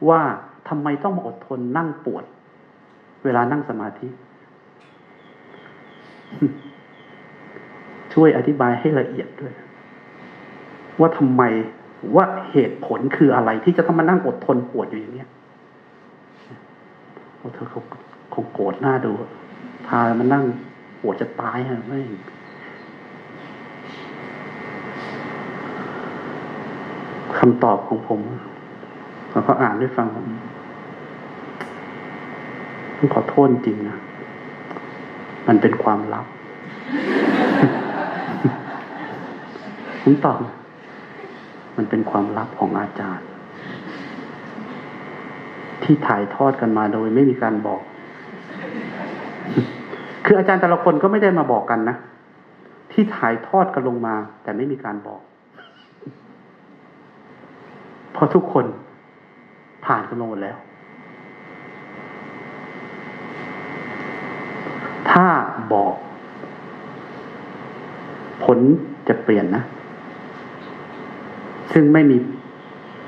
ว่าทำไมต้องมาอดทนนั่งปวด เวลานั่งสมาธิ ช่วยอธิบายให้ละเอียดด้วย ว่าทำไมว่าเหตุผลคืออะไรที่จะต้องมานั่งอดทนปวดอยู่อย่างเนี้ยโอ้เธอเขาคงโกรธหน้าดู พามานั่งปวดจะตายฮะไม่คำตอบของผมเขาอ่านด้วยฟังผม ต้องขอโทษจริงนะ มันเป็นความลับ ผมตอบ มันเป็นความลับของอาจารย์ ที่ถ่ายทอดกันมาโดยไม่มีการบอก คืออาจารย์แต่ละคนก็ไม่ได้มาบอกกันนะ ที่ถ่ายทอดกันลงมา แต่ไม่มีการบอก เพราะทุกคนผ่านกันมาหมดแล้ว ถ้าบอก ผลจะเปลี่ยนนะ ซึ่งไม่มี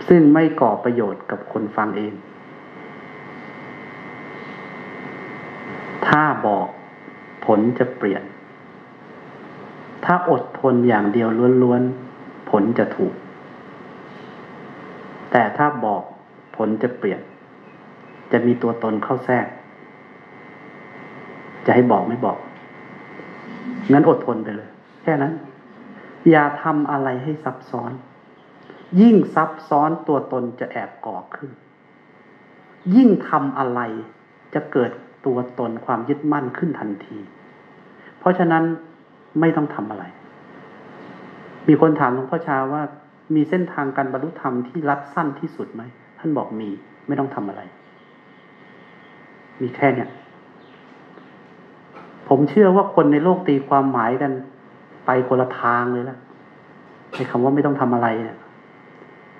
ซึ่งไม่ก่อประโยชน์กับคนฟังเอง ถ้าบอกผลจะเปลี่ยน ถ้าอดทนอย่างเดียวล้วนๆ ผลจะถูก แต่ถ้าบอกผลจะเปลี่ยน จะมีตัวตนเข้าแทรก จะให้บอกไม่บอก งั้นอดทนไปเลย แค่นั้น อย่าทำอะไรให้ซับซ้อน ยิ่งซับซ้อนตัวตนจะแอบก่อขึ้น ยิ่งทำอะไรจะเกิดตัวตนความยึดมั่นขึ้นทันที เพราะฉะนั้นไม่ต้องทำอะไร มีคนถามหลวงพ่อชาว่ามีเส้นทางการบรรลุธรรมที่รัดสั้นที่สุดไหม ท่านบอกมี ไม่ต้องทำอะไร มีแค่เนี้ย ผมเชื่อว่าคนในโลกตีความหมายกัน ไปคนละทางเลยละในคำว่าไม่ต้องทำอะไรเนี่ย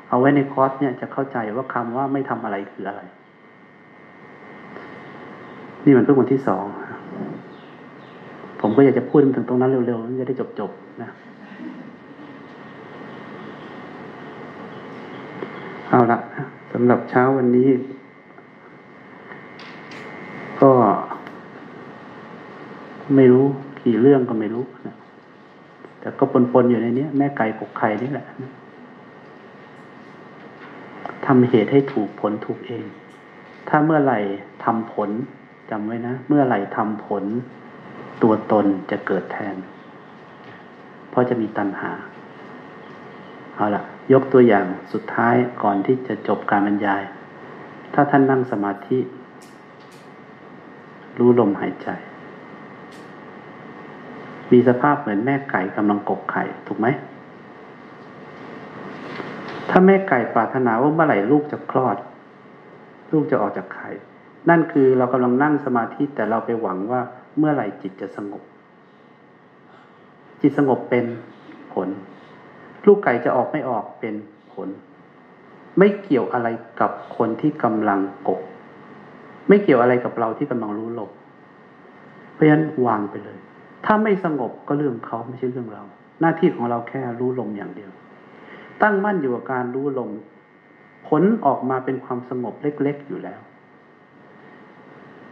เอาไว้ในคอร์สเนี่ยจะเข้าใจว่าคำว่าไม่ทำอะไรคืออะไร นี่มันเพิ่งวันที่สองผมก็อยากจะพูดถึงตรงนั้นเร็วๆจะได้จบๆนะเอาละสำหรับเช้าวันนี้ ก็ ไม่รู้กี่เรื่องก็ไม่รู้นะแต่ก็ปนๆอยู่ในนี้แม่ไก่กกไข่นี่แหละนะทำเหตุให้ถูกผลถูกเอง ถ้าเมื่อไหร่ทำผลจำไว้นะ เมื่อไหร่ทำผล ตัวตนจะเกิดแทน เพราะจะมีตัณหา เอาละยกตัวอย่างสุดท้ายก่อนที่จะจบการบรรยาย ถ้าท่านนั่งสมาธิ รู้ลมหายใจ มีสภาพเหมือนแม่ไก่กำลังกกไข่ถูกไหม ถ้าแม่ไก่ปรารถนาว่าเมื่อไหร่ลูกจะคลอด ลูกจะออกจากไข่นั่นคือเรากำลังนั่งสมาธิแต่เราไปหวังว่าเมื่อไหร่จิตจะสงบ จิตสงบเป็นผล ลูกไก่จะออกไม่ออกเป็นผล ไม่เกี่ยวอะไรกับคนที่กำลังกบ ไม่เกี่ยวอะไรกับเราที่กำลังรู้ลมเพราะฉะนั้นวางไปเลย ถ้าไม่สงบก็เรื่องเขาไม่ใช่เรื่องเรา หน้าที่ของเราแค่รู้ลมอย่างเดียว ตั้งมั่นอยู่กับการรู้ลม ผลออกมาเป็นความสงบเล็ก ๆ อยู่แล้ว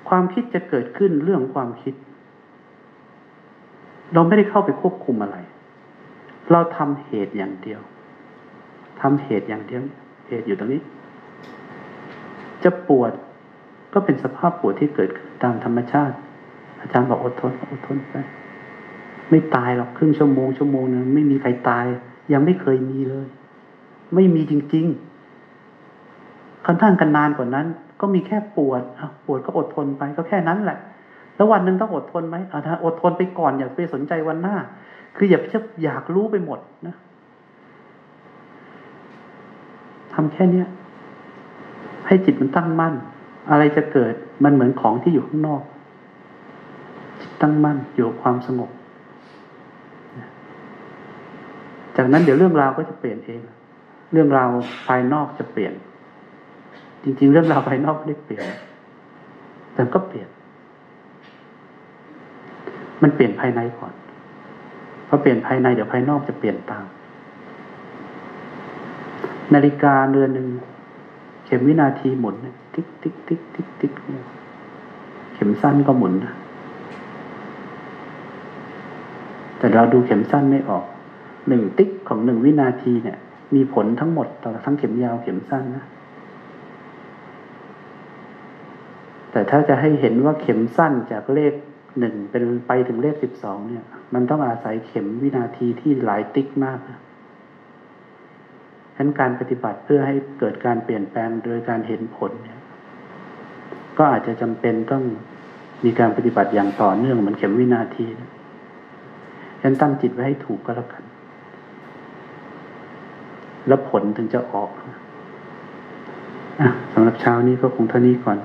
ความคิดจะเกิดขึ้นเรื่องความคิด เราไม่ได้เข้าไปควบคุมอะไร เราทำเหตุอย่างเดียวทำเหตุอย่างเดียว เหตุอยู่ตรงนี้ จะปวดก็เป็นสภาพปวดที่เกิดตามธรรมชาติ อาจารย์บอกอดทนอดทนไป ไม่ตายหรอกครึ่งชั่วโมงชั่วโมงนึงไม่มีใครตาย ยังไม่เคยมีเลย ไม่มีจริงๆคันท่านกันนานกว่านั้น ก็มีแค่ปวดปวดก็อดทนไปก็แค่นั้นแหละ แล้ววันหนึ่งต้องอดทนไหมอ่าอดทนไปก่อนอย่าไปสนใจวันหน้า คืออย่าไปอยากรู้ไปหมดนะทำแค่เนี้ยให้จิตมันตั้งมั่น อะไรจะเกิดมันเหมือนของที่อยู่ข้างนอก ตั้งมั่นอยู่กับความสงบ จากนั้นเดี๋ยวเรื่องราวก็จะเปลี่ยนเอง เรื่องราวภายนอกจะเปลี่ยน จริง ๆ เรื่องราวภายนอกไม่ได้เปลี่ยน แต่ก็เปลี่ยน มันเปลี่ยนภายในก่อนพอเปลี่ยนภายในเดี๋ยวภายนอกจะเปลี่ยนตาม นาฬิกาเรือนหนึ่งเข็มวินาทีหมุนติ๊กติ๊กติ๊กติ๊กติ๊กเข็มสั้นก็หมุนนะ แต่เราดูเข็มสั้นไม่ออกหนึ่งติ๊กของหนึ่งวินาทีเนี่ย มีผลทั้งหมดต่อทั้งเข็มยาวเข็มสั้นนะแต่ถ้าจะให้เห็นว่าเข็มสั้นจากเลขหนึ่งเป็นไปถึงเลขสิบสองเนี่ย มันต้องอาศัยเข็มวินาทีที่หลายติ๊กมากนะฉะนั้นการปฏิบัติเพื่อให้เกิดการเปลี่ยนแปลงโดยการเห็นผลเนี่ย ก็อาจจะจำเป็นต้องมีการปฏิบัติอย่างต่อเนื่องเหมือนเข็มวินาทีนะ ฉันตั้งจิตไว้ให้ถูกก็แล้วกัน แล้วผลถึงจะออกนะสำหรับเช้านี้ก็คงเท่านี้ก่อน